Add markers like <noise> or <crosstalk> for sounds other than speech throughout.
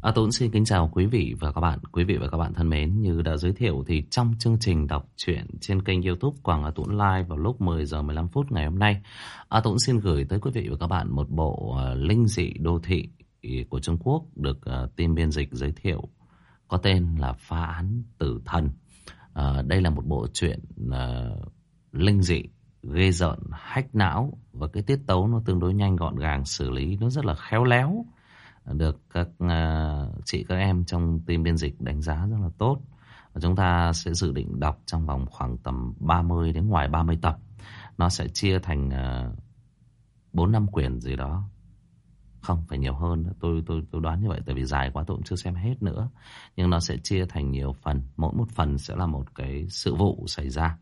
A Tuấn xin kính chào quý vị và các bạn. Quý vị và các bạn thân mến, như đã giới thiệu thì trong chương trình đọc truyện trên kênh YouTube Quảng A Tuấn Live vào lúc 10 giờ 15 phút ngày hôm nay, A Tuấn xin gửi tới quý vị và các bạn một bộ uh, linh dị đô thị của Trung Quốc được uh, team biên dịch giới thiệu có tên là Phá án tử thần. Uh, đây là một bộ truyện uh, linh dị ghê rợn, hách não và cái tiết tấu nó tương đối nhanh gọn gàng, xử lý nó rất là khéo léo được các uh, chị các em trong team biên dịch đánh giá rất là tốt. Và chúng ta sẽ dự định đọc trong vòng khoảng tầm 30 đến ngoài 30 tập. Nó sẽ chia thành uh, năm quyển gì đó. Không phải nhiều hơn, tôi tôi tôi đoán như vậy tại vì dài quá tôi cũng chưa xem hết nữa. Nhưng nó sẽ chia thành nhiều phần, mỗi một phần sẽ là một cái sự vụ xảy ra.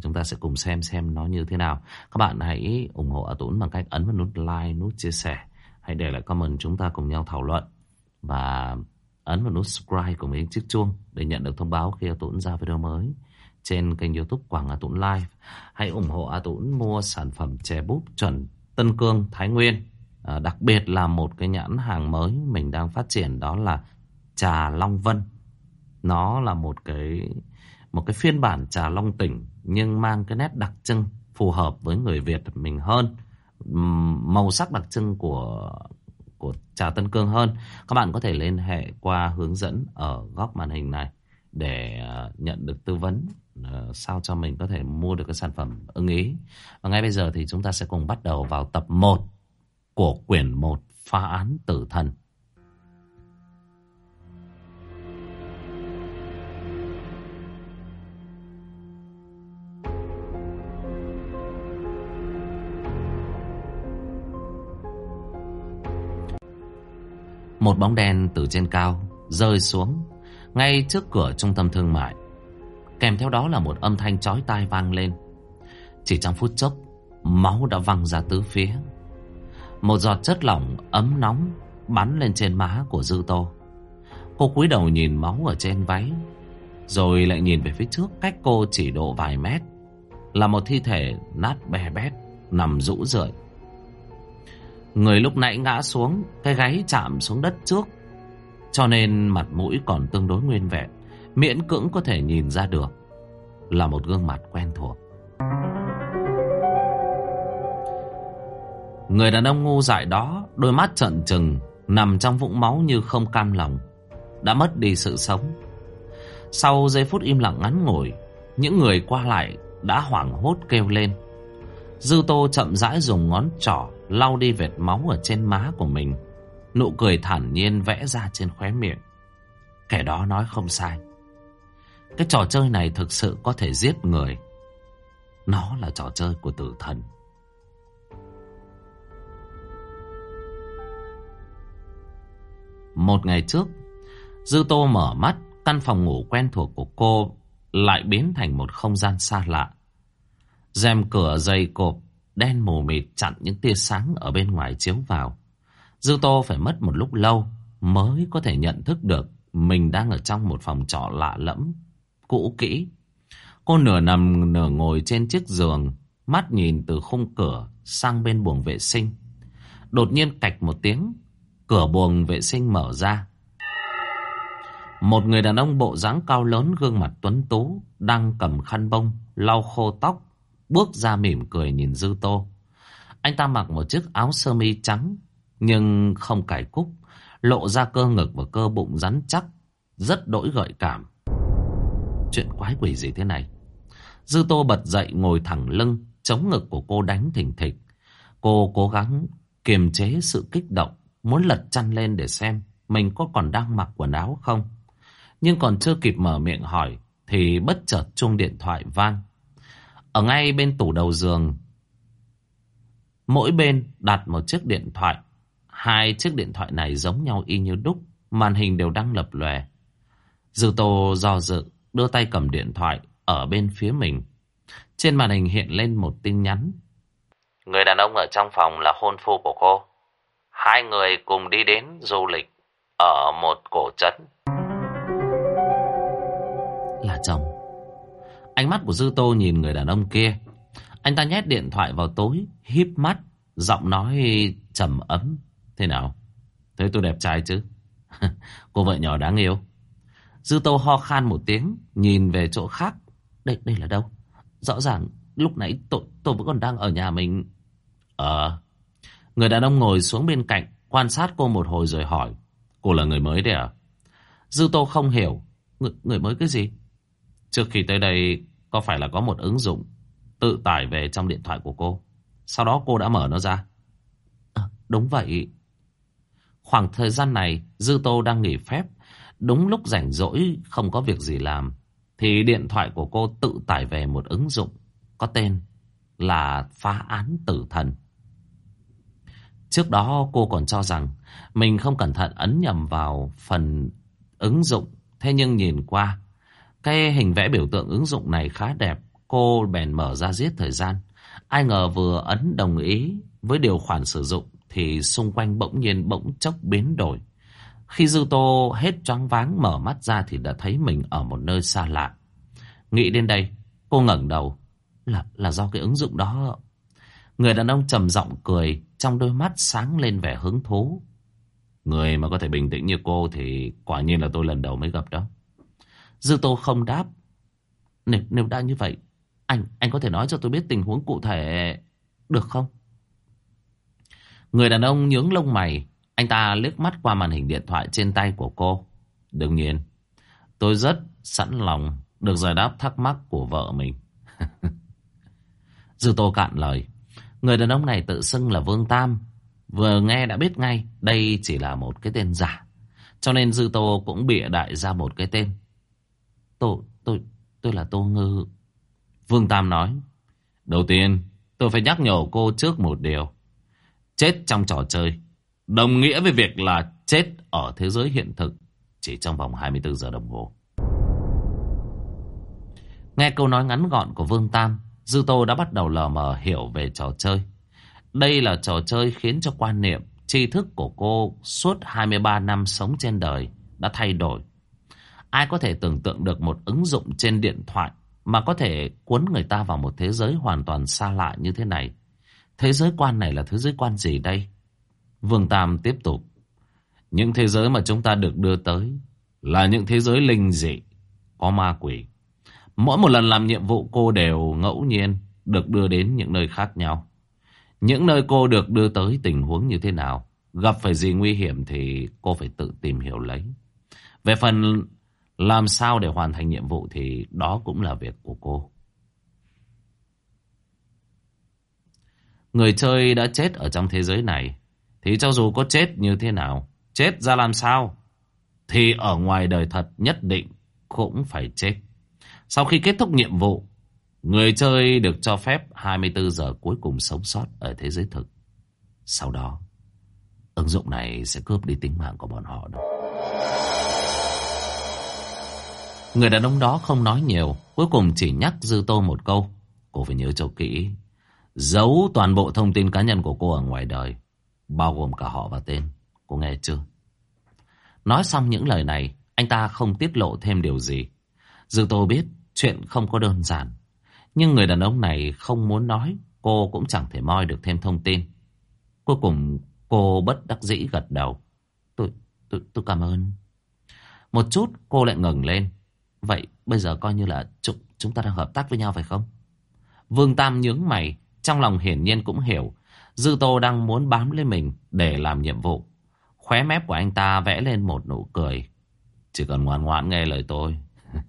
Chúng ta sẽ cùng xem xem nó như thế nào. Các bạn hãy ủng hộ A Tún bằng cách ấn vào nút like, nút chia sẻ Hãy để lại comment chúng ta cùng nhau thảo luận Và ấn vào nút subscribe cùng với chiếc chuông Để nhận được thông báo khi A Tũng ra video mới Trên kênh youtube Quảng A Tũng Live. Hãy ủng hộ A Tũng mua sản phẩm chè búp chuẩn Tân Cương Thái Nguyên à, Đặc biệt là một cái nhãn hàng mới Mình đang phát triển đó là Trà Long Vân. Nó là một cái Một cái phiên bản trà Long Tỉnh Nhưng mang cái nét đặc trưng Phù hợp với người Việt mình hơn màu sắc đặc trưng của của trà Tân Cương hơn. Các bạn có thể liên hệ qua hướng dẫn ở góc màn hình này để ờ, nhận được tư vấn ờ, sao cho mình có thể mua được cái sản phẩm ưng ý. Và ngay bây giờ thì chúng ta sẽ cùng bắt đầu vào tập 1 của quyển 1 Phá án tử thần. Một bóng đen từ trên cao rơi xuống ngay trước cửa trung tâm thương mại. Kèm theo đó là một âm thanh chói tai vang lên. Chỉ trong phút chốc, máu đã văng ra tứ phía. Một giọt chất lỏng ấm nóng bắn lên trên má của Dư Tô. Cô cúi đầu nhìn máu ở trên váy, rồi lại nhìn về phía trước cách cô chỉ độ vài mét. Là một thi thể nát bè bét, nằm rũ rượi. Người lúc nãy ngã xuống, Cái gáy chạm xuống đất trước. Cho nên mặt mũi còn tương đối nguyên vẹn, Miễn cưỡng có thể nhìn ra được. Là một gương mặt quen thuộc. Người đàn ông ngu dại đó, Đôi mắt trợn trừng, Nằm trong vũng máu như không cam lòng, Đã mất đi sự sống. Sau giây phút im lặng ngắn ngủi, Những người qua lại Đã hoảng hốt kêu lên. Dư tô chậm rãi dùng ngón trỏ lau đi vệt máu ở trên má của mình. Nụ cười thản nhiên vẽ ra trên khóe miệng. Kẻ đó nói không sai. Cái trò chơi này thực sự có thể giết người. Nó là trò chơi của tử thần. Một ngày trước, Dư Tô mở mắt, căn phòng ngủ quen thuộc của cô lại biến thành một không gian xa lạ. rèm cửa dày cộp đen mù mịt chặn những tia sáng ở bên ngoài chiếu vào. Dư Tô phải mất một lúc lâu mới có thể nhận thức được mình đang ở trong một phòng trọ lạ lẫm, cũ kỹ. Cô nửa nằm nửa ngồi trên chiếc giường, mắt nhìn từ khung cửa sang bên buồng vệ sinh. Đột nhiên cạch một tiếng, cửa buồng vệ sinh mở ra. Một người đàn ông bộ dáng cao lớn gương mặt tuấn tú đang cầm khăn bông lau khô tóc bước ra mỉm cười nhìn Dư Tô. Anh ta mặc một chiếc áo sơ mi trắng, nhưng không cài cúc, lộ ra cơ ngực và cơ bụng rắn chắc, rất đỗi gợi cảm. Chuyện quái quỷ gì thế này? Dư Tô bật dậy ngồi thẳng lưng, chống ngực của cô đánh thình thịch. Cô cố gắng kiềm chế sự kích động, muốn lật chăn lên để xem mình có còn đang mặc quần áo không. Nhưng còn chưa kịp mở miệng hỏi, thì bất chợt chuông điện thoại vang. Ở ngay bên tủ đầu giường, Mỗi bên đặt một chiếc điện thoại. Hai chiếc điện thoại này giống nhau y như đúc, Màn hình đều đang lập lòe. Dư tô do dự, Đưa tay cầm điện thoại Ở bên phía mình. Trên màn hình hiện lên một tin nhắn. Người đàn ông ở trong phòng là hôn phu của cô. Hai người cùng đi đến du lịch Ở một cổ trấn. Ánh mắt của Dư Tô nhìn người đàn ông kia. Anh ta nhét điện thoại vào tối, híp mắt, giọng nói trầm ấm. Thế nào? Thấy tôi đẹp trai chứ? <laughs> Cô vợ nhỏ đáng yêu. Dư Tô ho khan một tiếng, nhìn về chỗ khác. Đây, đây là đâu? Rõ ràng lúc nãy tôi, tôi vẫn còn đang ở nhà mình. Ờ. Người đàn ông ngồi xuống bên cạnh, quan sát cô một hồi rồi hỏi. Cô là người mới đấy à? Dư Tô không hiểu. Người, người mới cái gì? Trước khi tới đây, có phải là có một ứng dụng tự tải về trong điện thoại của cô? Sau đó cô đã mở nó ra. À, đúng vậy. Khoảng thời gian này, Dư Tô đang nghỉ phép. Đúng lúc rảnh rỗi, không có việc gì làm. Thì điện thoại của cô tự tải về một ứng dụng có tên là phá án tử thần. Trước đó cô còn cho rằng mình không cẩn thận ấn nhầm vào phần ứng dụng. Thế nhưng nhìn qua, cái hình vẽ biểu tượng ứng dụng này khá đẹp. Cô bèn mở ra giết thời gian. Ai ngờ vừa ấn đồng ý với điều khoản sử dụng thì xung quanh bỗng nhiên bỗng chốc biến đổi. Khi Dư Tô hết choáng váng mở mắt ra thì đã thấy mình ở một nơi xa lạ. Nghĩ đến đây, cô ngẩng đầu. Là, là do cái ứng dụng đó. Người đàn ông trầm giọng cười, trong đôi mắt sáng lên vẻ hứng thú. Người mà có thể bình tĩnh như cô thì quả nhiên là tôi lần đầu mới gặp đó. Dư Tô không đáp. Nếu, nếu đã như vậy, anh anh có thể nói cho tôi biết tình huống cụ thể được không? Người đàn ông nhướng lông mày, anh ta liếc mắt qua màn hình điện thoại trên tay của cô. Đương nhiên, tôi rất sẵn lòng được giải đáp thắc mắc của vợ mình. <laughs> Dư Tô cạn lời. Người đàn ông này tự xưng là Vương Tam. Vừa nghe đã biết ngay đây chỉ là một cái tên giả. Cho nên Dư Tô cũng bịa đại ra một cái tên. Tôi, tôi, tôi là Tô Ngư. Vương Tam nói. Đầu tiên, tôi phải nhắc nhở cô trước một điều. Chết trong trò chơi đồng nghĩa với việc là chết ở thế giới hiện thực chỉ trong vòng 24 giờ đồng hồ. Nghe câu nói ngắn gọn của Vương Tam, Dư Tô đã bắt đầu lờ mờ hiểu về trò chơi. Đây là trò chơi khiến cho quan niệm, tri thức của cô suốt 23 năm sống trên đời đã thay đổi. Ai có thể tưởng tượng được một ứng dụng trên điện thoại mà có thể cuốn người ta vào một thế giới hoàn toàn xa lạ như thế này. Thế giới quan này là thế giới quan gì đây? Vương Tam tiếp tục. Những thế giới mà chúng ta được đưa tới là những thế giới linh dị, có ma quỷ. Mỗi một lần làm nhiệm vụ cô đều ngẫu nhiên được đưa đến những nơi khác nhau. Những nơi cô được đưa tới tình huống như thế nào, gặp phải gì nguy hiểm thì cô phải tự tìm hiểu lấy. Về phần làm sao để hoàn thành nhiệm vụ thì đó cũng là việc của cô. Người chơi đã chết ở trong thế giới này thì cho dù có chết như thế nào, chết ra làm sao, thì ở ngoài đời thật nhất định cũng phải chết. Sau khi kết thúc nhiệm vụ, người chơi được cho phép 24 giờ cuối cùng sống sót ở thế giới thực. Sau đó, ứng dụng này sẽ cướp đi tính mạng của bọn họ. đâu. Người đàn ông đó không nói nhiều, cuối cùng chỉ nhắc Dư Tô một câu. Cô phải nhớ cho kỹ, giấu toàn bộ thông tin cá nhân của cô ở ngoài đời, bao gồm cả họ và tên. Cô nghe chưa? Nói xong những lời này, anh ta không tiết lộ thêm điều gì. Dư Tô biết chuyện không có đơn giản. Nhưng người đàn ông này không muốn nói, cô cũng chẳng thể moi được thêm thông tin. Cuối cùng cô bất đắc dĩ gật đầu. Tôi, tôi, tôi cảm ơn. Một chút cô lại ngừng lên. Vậy bây giờ coi như là chúng, chúng ta đang hợp tác với nhau phải không? Vương Tam nhướng mày, trong lòng hiển nhiên cũng hiểu. Dư Tô đang muốn bám lên mình để làm nhiệm vụ. Khóe mép của anh ta vẽ lên một nụ cười. Chỉ cần ngoan ngoãn nghe lời tôi.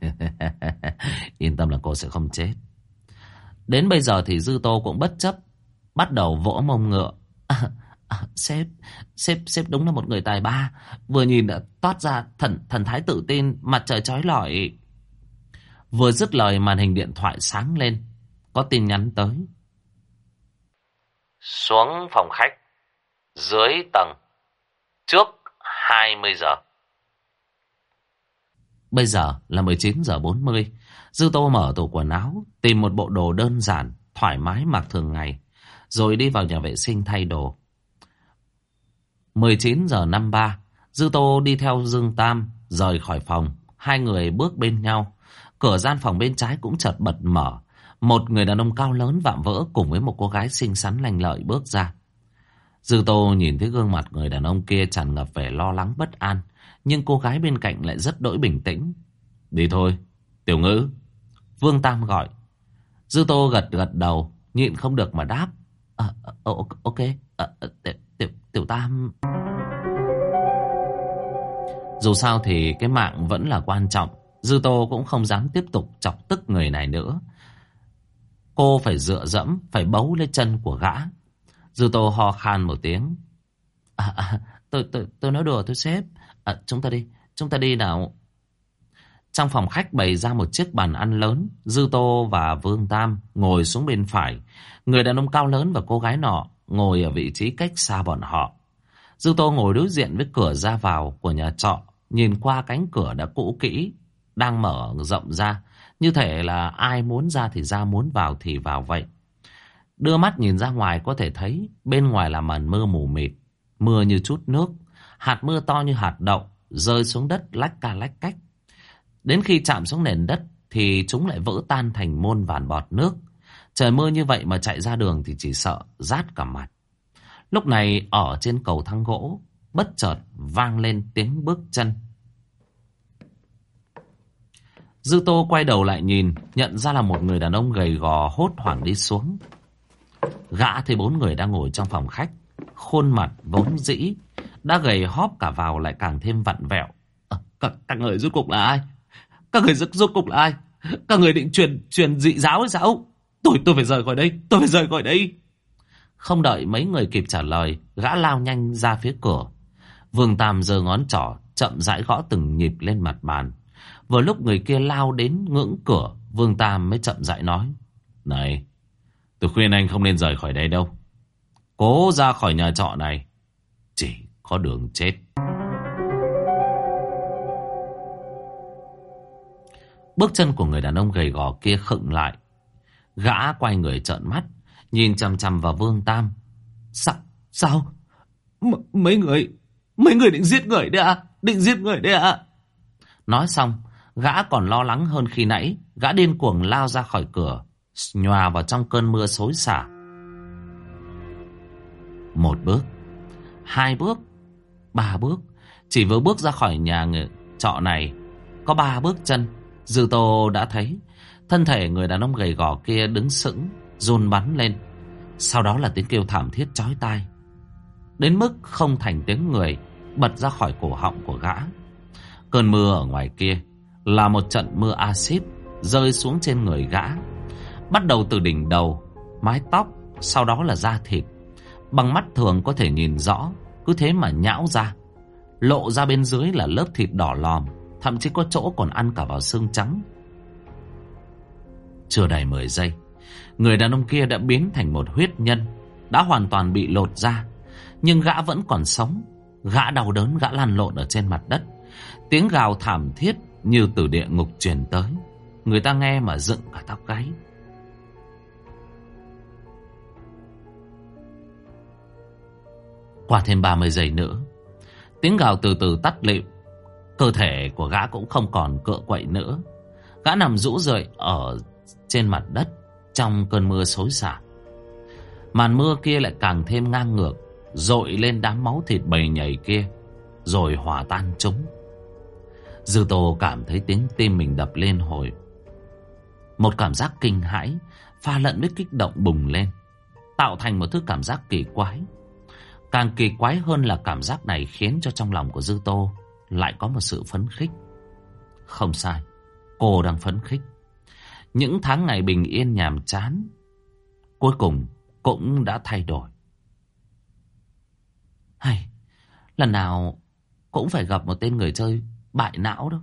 <laughs> Yên tâm là cô sẽ không chết. Đến bây giờ thì Dư Tô cũng bất chấp. Bắt đầu vỗ mông ngựa. À, <laughs> à, sếp, sếp, sếp đúng là một người tài ba. Vừa nhìn đã toát ra thần, thần thái tự tin, mặt trời chói lọi. Vừa dứt lời màn hình điện thoại sáng lên. Có tin nhắn tới. Xuống phòng khách. Dưới tầng. Trước 20 giờ. Bây giờ là 19 giờ 40. Dư Tô mở tủ quần áo, tìm một bộ đồ đơn giản, thoải mái mặc thường ngày, rồi đi vào nhà vệ sinh thay đồ. 19 giờ 53, Dư Tô đi theo Dương Tam, rời khỏi phòng. Hai người bước bên nhau. Cửa gian phòng bên trái cũng chợt bật mở. Một người đàn ông cao lớn vạm vỡ cùng với một cô gái xinh xắn lành lợi bước ra. Dư Tô nhìn thấy gương mặt người đàn ông kia tràn ngập vẻ lo lắng bất an. Nhưng cô gái bên cạnh lại rất đỗi bình tĩnh. Đi thôi, tiểu ngữ. Vương Tam gọi. Dư Tô gật gật đầu, nhịn không được mà đáp. À, ok, à, tiểu, tiểu Tam... Dù sao thì cái mạng vẫn là quan trọng. Dư Tô cũng không dám tiếp tục chọc tức người này nữa. Cô phải dựa dẫm, phải bấu lấy chân của gã. Dư Tô ho khan một tiếng. À, à, tôi, tôi, tôi nói đùa tôi sếp. À, chúng ta đi, chúng ta đi nào. Trong phòng khách bày ra một chiếc bàn ăn lớn. Dư Tô và Vương Tam ngồi xuống bên phải. Người đàn ông cao lớn và cô gái nọ ngồi ở vị trí cách xa bọn họ. Dư Tô ngồi đối diện với cửa ra vào của nhà trọ. Nhìn qua cánh cửa đã cũ kỹ, đang mở rộng ra. Như thể là ai muốn ra thì ra, muốn vào thì vào vậy. Đưa mắt nhìn ra ngoài có thể thấy bên ngoài là màn mưa mù mịt, mưa như chút nước, hạt mưa to như hạt đậu rơi xuống đất lách ca lách cách. Đến khi chạm xuống nền đất thì chúng lại vỡ tan thành môn vàn bọt nước. Trời mưa như vậy mà chạy ra đường thì chỉ sợ rát cả mặt. Lúc này ở trên cầu thang gỗ bất chợt vang lên tiếng bước chân. Dư Tô quay đầu lại nhìn, nhận ra là một người đàn ông gầy gò hốt hoảng đi xuống. Gã thấy bốn người đang ngồi trong phòng khách, khuôn mặt vốn dĩ, đã gầy hóp cả vào lại càng thêm vặn vẹo. À, các, các người rốt cục là ai? Các người rốt, rốt cục là ai? Các người định truyền truyền dị giáo hay sao? Tôi tôi phải rời khỏi đây, tôi phải rời khỏi đây. Không đợi mấy người kịp trả lời, gã lao nhanh ra phía cửa. Vương Tam giơ ngón trỏ, chậm rãi gõ từng nhịp lên mặt bàn. Vừa lúc người kia lao đến ngưỡng cửa, Vương Tam mới chậm rãi nói. Này, tôi khuyên anh không nên rời khỏi đây đâu. Cố ra khỏi nhà trọ này, chỉ có đường chết. Bước chân của người đàn ông gầy gò kia khựng lại. Gã quay người trợn mắt, nhìn chằm chằm vào Vương Tam. Sao? Sao? M mấy người, mấy người định giết người đấy à? Định giết người đấy à? Nói xong, gã còn lo lắng hơn khi nãy. Gã điên cuồng lao ra khỏi cửa, nhòa vào trong cơn mưa xối xả. Một bước, hai bước, ba bước. Chỉ vừa bước ra khỏi nhà người trọ này, có ba bước chân. Dư Tô đã thấy thân thể người đàn ông gầy gò kia đứng sững, run bắn lên. Sau đó là tiếng kêu thảm thiết chói tai. Đến mức không thành tiếng người, bật ra khỏi cổ họng của gã. Cơn mưa ở ngoài kia là một trận mưa axit rơi xuống trên người gã. Bắt đầu từ đỉnh đầu, mái tóc, sau đó là da thịt. Bằng mắt thường có thể nhìn rõ, cứ thế mà nhão ra. Lộ ra bên dưới là lớp thịt đỏ lòm, thậm chí có chỗ còn ăn cả vào xương trắng. Chưa đầy 10 giây, người đàn ông kia đã biến thành một huyết nhân, đã hoàn toàn bị lột ra. Nhưng gã vẫn còn sống, gã đau đớn, gã lăn lộn ở trên mặt đất. Tiếng gào thảm thiết như từ địa ngục truyền tới. Người ta nghe mà dựng cả tóc gáy. Qua thêm 30 giây nữa, tiếng gào từ từ tắt lịm. Cơ thể của gã cũng không còn cựa quậy nữa. Gã nằm rũ rượi ở trên mặt đất trong cơn mưa xối xả. Màn mưa kia lại càng thêm ngang ngược, dội lên đám máu thịt bầy nhảy kia, rồi hòa tan chúng. Dư Tô cảm thấy tiếng tim mình đập lên hồi. Một cảm giác kinh hãi, pha lẫn với kích động bùng lên, tạo thành một thứ cảm giác kỳ quái. Càng kỳ quái hơn là cảm giác này khiến cho trong lòng của Dư Tô lại có một sự phấn khích. Không sai, cô đang phấn khích. Những tháng ngày bình yên nhàm chán, cuối cùng cũng đã thay đổi. Hay, lần nào cũng phải gặp một tên người chơi bại não đâu.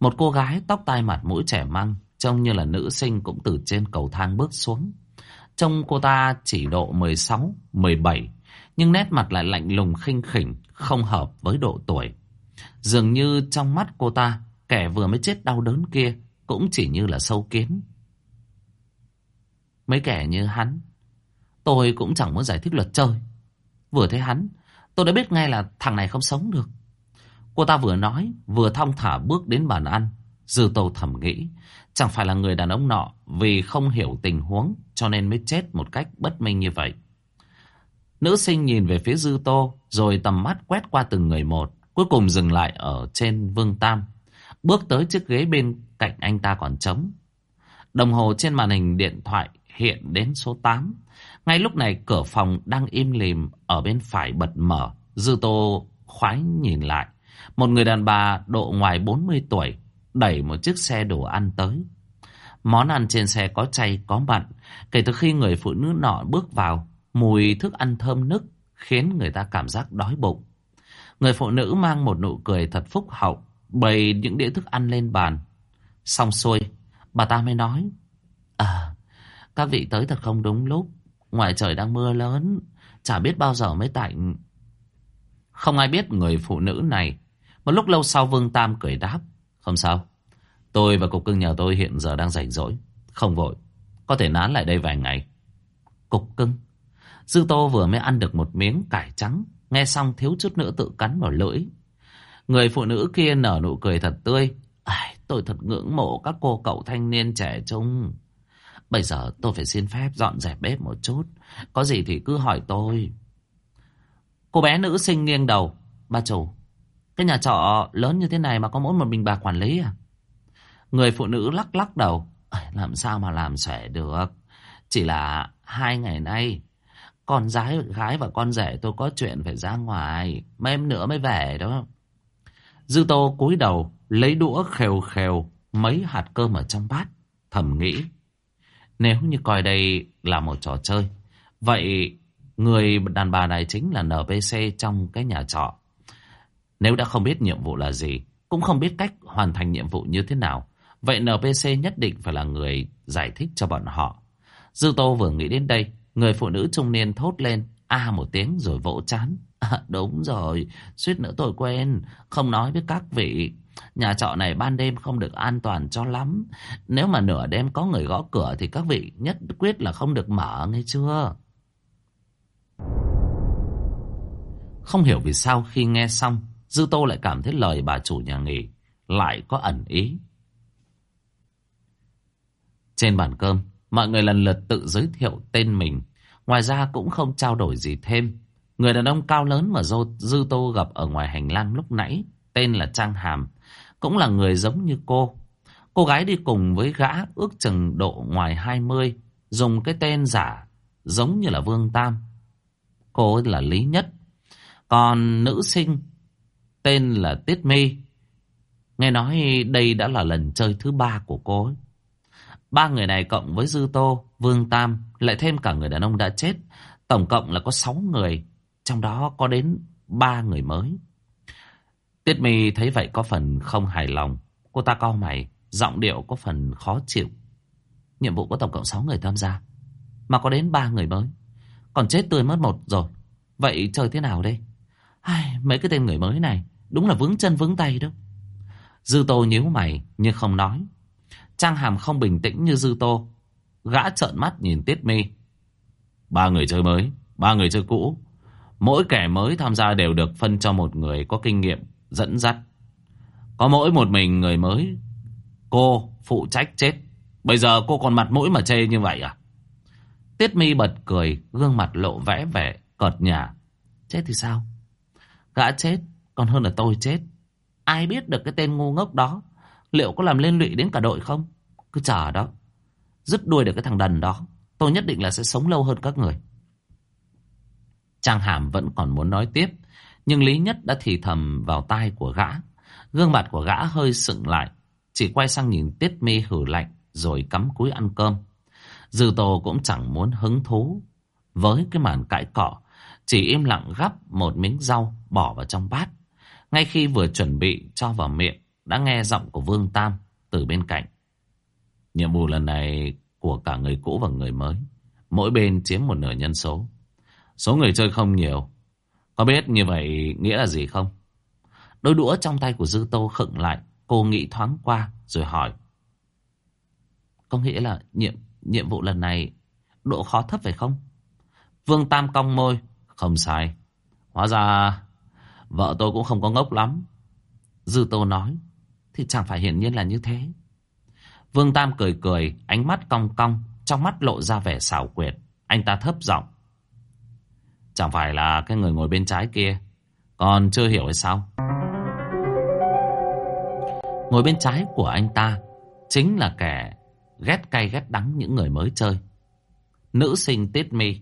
Một cô gái tóc tai mặt mũi trẻ măng, trông như là nữ sinh cũng từ trên cầu thang bước xuống. Trông cô ta chỉ độ 16, 17, nhưng nét mặt lại lạnh lùng khinh khỉnh, không hợp với độ tuổi. Dường như trong mắt cô ta, kẻ vừa mới chết đau đớn kia cũng chỉ như là sâu kiến. Mấy kẻ như hắn, tôi cũng chẳng muốn giải thích luật chơi. Vừa thấy hắn, tôi đã biết ngay là thằng này không sống được. Cô ta vừa nói, vừa thong thả bước đến bàn ăn. Dư Tô thầm nghĩ, chẳng phải là người đàn ông nọ vì không hiểu tình huống cho nên mới chết một cách bất minh như vậy. Nữ sinh nhìn về phía Dư Tô, rồi tầm mắt quét qua từng người một, cuối cùng dừng lại ở trên Vương Tam. Bước tới chiếc ghế bên cạnh anh ta còn trống. Đồng hồ trên màn hình điện thoại hiện đến số 8. Ngay lúc này cửa phòng đang im lìm ở bên phải bật mở. Dư Tô khoái nhìn lại. Một người đàn bà độ ngoài 40 tuổi đẩy một chiếc xe đồ ăn tới. Món ăn trên xe có chay có mặn. Kể từ khi người phụ nữ nọ bước vào, mùi thức ăn thơm nức khiến người ta cảm giác đói bụng. Người phụ nữ mang một nụ cười thật phúc hậu, bày những đĩa thức ăn lên bàn. Xong xuôi, bà ta mới nói, À, các vị tới thật không đúng lúc. Ngoài trời đang mưa lớn, chả biết bao giờ mới tạnh. Không ai biết người phụ nữ này. Một lúc lâu sau Vương Tam cười đáp. Không sao, tôi và cục cưng nhà tôi hiện giờ đang rảnh rỗi. Không vội, có thể nán lại đây vài ngày. Cục cưng. Dư Tô vừa mới ăn được một miếng cải trắng. Nghe xong thiếu chút nữa tự cắn vào lưỡi. Người phụ nữ kia nở nụ cười thật tươi. Ai, tôi thật ngưỡng mộ các cô cậu thanh niên trẻ trung. Bây giờ tôi phải xin phép dọn dẹp bếp một chút. Có gì thì cứ hỏi tôi. Cô bé nữ sinh nghiêng đầu. Ba chủ, cái nhà trọ lớn như thế này mà có mỗi một mình bà quản lý à? Người phụ nữ lắc lắc đầu. Làm sao mà làm xẻ được. Chỉ là hai ngày nay con gái, gái và con rể tôi có chuyện phải ra ngoài. Mấy em nữa mới về đó. Dư tô cúi đầu lấy đũa khều khều mấy hạt cơm ở trong bát. Thầm nghĩ. Nếu như coi đây là một trò chơi, vậy người đàn bà này chính là NPC trong cái nhà trọ. Nếu đã không biết nhiệm vụ là gì, cũng không biết cách hoàn thành nhiệm vụ như thế nào, vậy NPC nhất định phải là người giải thích cho bọn họ. Dư Tô vừa nghĩ đến đây, người phụ nữ trung niên thốt lên, a một tiếng rồi vỗ chán. À, đúng rồi, suýt nữa tôi quên, không nói với các vị. Nhà trọ này ban đêm không được an toàn cho lắm. Nếu mà nửa đêm có người gõ cửa thì các vị nhất quyết là không được mở nghe chưa? Không hiểu vì sao khi nghe xong, Dư Tô lại cảm thấy lời bà chủ nhà nghỉ lại có ẩn ý. Trên bàn cơm, mọi người lần lượt tự giới thiệu tên mình. Ngoài ra cũng không trao đổi gì thêm. Người đàn ông cao lớn mà Dư Tô gặp ở ngoài hành lang lúc nãy, tên là Trang Hàm, cũng là người giống như cô. Cô gái đi cùng với gã ước chừng độ ngoài 20, dùng cái tên giả giống như là Vương Tam. Cô ấy là Lý Nhất. Còn nữ sinh tên là Tiết My. Nghe nói đây đã là lần chơi thứ ba của cô ấy. Ba người này cộng với Dư Tô, Vương Tam, lại thêm cả người đàn ông đã chết. Tổng cộng là có sáu người, trong đó có đến ba người mới. Tiết mi thấy vậy có phần không hài lòng. Cô ta cau mày, giọng điệu có phần khó chịu. Nhiệm vụ có tổng cộng 6 người tham gia. Mà có đến 3 người mới. Còn chết tươi mất một rồi. Vậy chơi thế nào đây? Ai, mấy cái tên người mới này đúng là vướng chân vướng tay đó. Dư Tô nhíu mày nhưng không nói. Trang Hàm không bình tĩnh như Dư Tô. Gã trợn mắt nhìn Tiết Mi. Ba người chơi mới, ba người chơi cũ. Mỗi kẻ mới tham gia đều được phân cho một người có kinh nghiệm dẫn dắt. Có mỗi một mình người mới, cô phụ trách chết. Bây giờ cô còn mặt mũi mà chê như vậy à? Tiết mi bật cười, gương mặt lộ vẽ vẻ, cợt nhả. Chết thì sao? Gã chết, còn hơn là tôi chết. Ai biết được cái tên ngu ngốc đó, liệu có làm liên lụy đến cả đội không? Cứ chờ đó. Dứt đuôi được cái thằng đần đó, tôi nhất định là sẽ sống lâu hơn các người. Trang Hàm vẫn còn muốn nói tiếp, nhưng Lý Nhất đã thì thầm vào tai của gã. Gương mặt của gã hơi sững lại. Chỉ quay sang nhìn Tiết mi hử lạnh rồi cắm cúi ăn cơm. Dư Tô cũng chẳng muốn hứng thú với cái màn cãi cọ. Chỉ im lặng gắp một miếng rau bỏ vào trong bát. Ngay khi vừa chuẩn bị cho vào miệng, đã nghe giọng của Vương Tam từ bên cạnh. Nhiệm vụ lần này của cả người cũ và người mới. Mỗi bên chiếm một nửa nhân số. Số người chơi không nhiều có biết như vậy nghĩa là gì không? Đôi đũa trong tay của Dư Tô khựng lại. Cô nghĩ thoáng qua rồi hỏi. Có nghĩa là nhiệm nhiệm vụ lần này độ khó thấp phải không? Vương Tam cong môi. Không sai. Hóa ra vợ tôi cũng không có ngốc lắm. Dư Tô nói. Thì chẳng phải hiển nhiên là như thế. Vương Tam cười cười, ánh mắt cong cong, trong mắt lộ ra vẻ xảo quyệt. Anh ta thấp giọng. Chẳng phải là cái người ngồi bên trái kia Còn chưa hiểu hay sao Ngồi bên trái của anh ta Chính là kẻ ghét cay ghét đắng những người mới chơi Nữ sinh Tiết Mi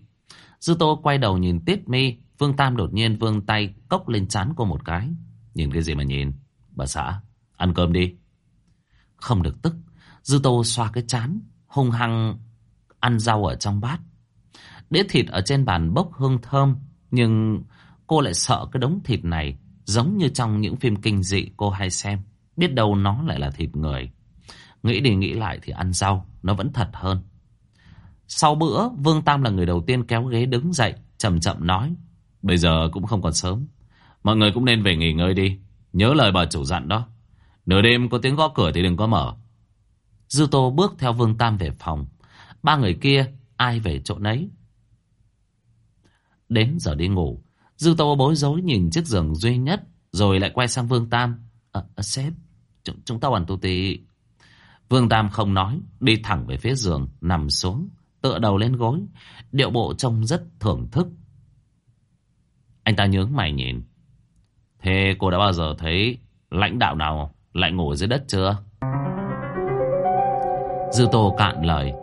Dư Tô quay đầu nhìn Tiết Mi Vương Tam đột nhiên vương tay cốc lên chán cô một cái. Nhìn cái gì mà nhìn? Bà xã, ăn cơm đi. Không được tức, Dư Tô xoa cái chán, Hung hăng ăn rau ở trong bát. Đĩa thịt ở trên bàn bốc hương thơm, Nhưng cô lại sợ cái đống thịt này Giống như trong những phim kinh dị cô hay xem. Biết đâu nó lại là thịt người. Nghĩ đi nghĩ lại thì ăn rau, Nó vẫn thật hơn. Sau bữa, Vương Tam là người đầu tiên kéo ghế đứng dậy, Chậm chậm nói Bây giờ cũng không còn sớm. Mọi người cũng nên về nghỉ ngơi đi. Nhớ lời bà chủ dặn đó. Nửa đêm có tiếng gõ cửa thì đừng có mở. Dư Tô bước theo Vương Tam về phòng. Ba người kia ai về chỗ nấy? Đến giờ đi ngủ Dư Tô bối rối nhìn chiếc giường duy nhất Rồi lại quay sang Vương Tam. À, à, Sếp chúng, chúng ta hoàn tu tì Vương Tam không nói Đi thẳng về phía giường Nằm xuống Tựa đầu lên gối. Điệu bộ trông rất thưởng thức. Anh ta nhướng mày nhìn. Thế cô đã bao giờ thấy Lãnh đạo nào lại ngủ dưới đất chưa? Dư Tô cạn lời.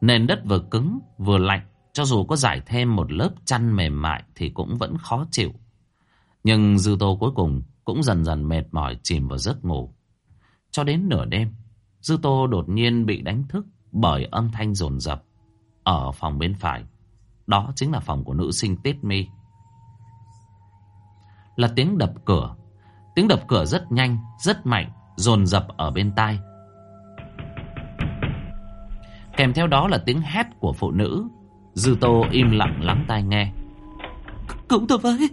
Nền đất vừa cứng, vừa lạnh, Cho dù có giải thêm một lớp chăn mềm mại Thì cũng vẫn khó chịu. Nhưng Dư Tô cuối cùng Cũng dần dần mệt mỏi chìm vào giấc ngủ. Cho đến nửa đêm, Dư Tô đột nhiên bị đánh thức Bởi âm thanh rồn rập Ở phòng bên phải. Đó chính là phòng của nữ sinh Tết Mi Là tiếng đập cửa. Tiếng đập cửa rất nhanh, rất mạnh Dồn dập ở bên tai. Kèm theo đó là tiếng hét của phụ nữ. Dư Tô im lặng lắng tai nghe. Cứu tôi với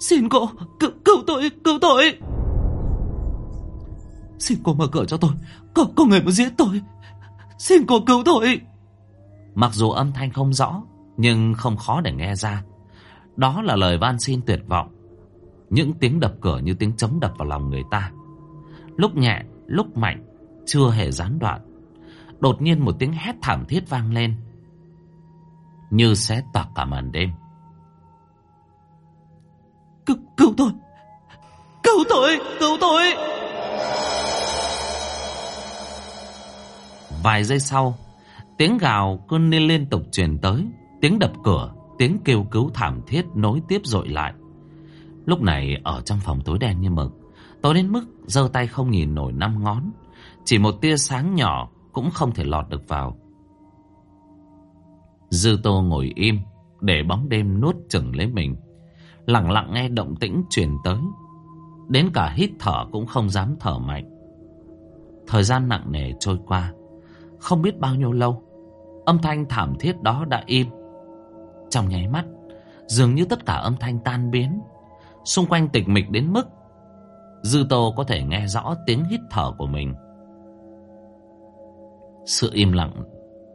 Xin cô cứu, cứu tôi Cứu tôi Xin cô mở cửa cho tôi. Có, có người muốn giết tôi. Xin cô cứu tôi. Mặc dù âm thanh không rõ Nhưng không khó để nghe ra. Đó là lời van xin tuyệt vọng. Những tiếng đập cửa như tiếng chống đập vào lòng người ta. Lúc nhẹ Lúc mạnh Chưa hề gián đoạn. Đột nhiên một tiếng hét thảm thiết vang lên. Như xé toạc cả màn đêm. Cứu, cứu tôi! Cứu tôi! Cứu tôi! Vài giây sau Tiếng gào cứ nên liên tục truyền tới Tiếng đập cửa Tiếng kêu cứu thảm thiết nối tiếp dội lại Lúc này ở trong phòng tối đen như mực Tối đến mức giơ tay không nhìn nổi năm ngón Chỉ một tia sáng nhỏ cũng không thể lọt được vào. Dư Tô ngồi im, để bóng đêm nuốt chửng lấy mình. Lặng lặng nghe động tĩnh truyền tới. Đến cả hít thở cũng không dám thở mạnh. Thời gian nặng nề trôi qua, không biết bao nhiêu lâu, âm thanh thảm thiết đó đã im. Trong nháy mắt, dường như tất cả âm thanh tan biến, xung quanh tịch mịch đến mức Dư Tô có thể nghe rõ tiếng hít thở của mình. Sự im lặng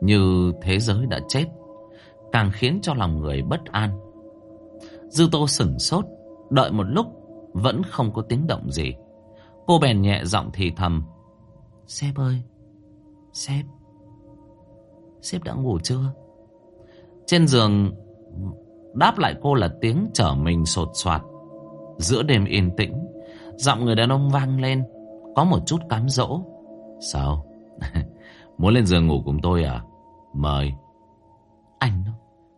như thế giới đã chết Càng khiến cho lòng người bất an. Dư tô sửng sốt Đợi một lúc Vẫn không có tiếng động gì. Cô bèn nhẹ giọng thì thầm Sếp ơi Sếp Sếp đã ngủ chưa? Trên giường Đáp lại cô là tiếng trở mình sột soạt Giữa đêm yên tĩnh Giọng người đàn ông vang lên Có một chút cám dỗ Sao <laughs> Muốn lên giường ngủ cùng tôi à? Mời. Anh đó,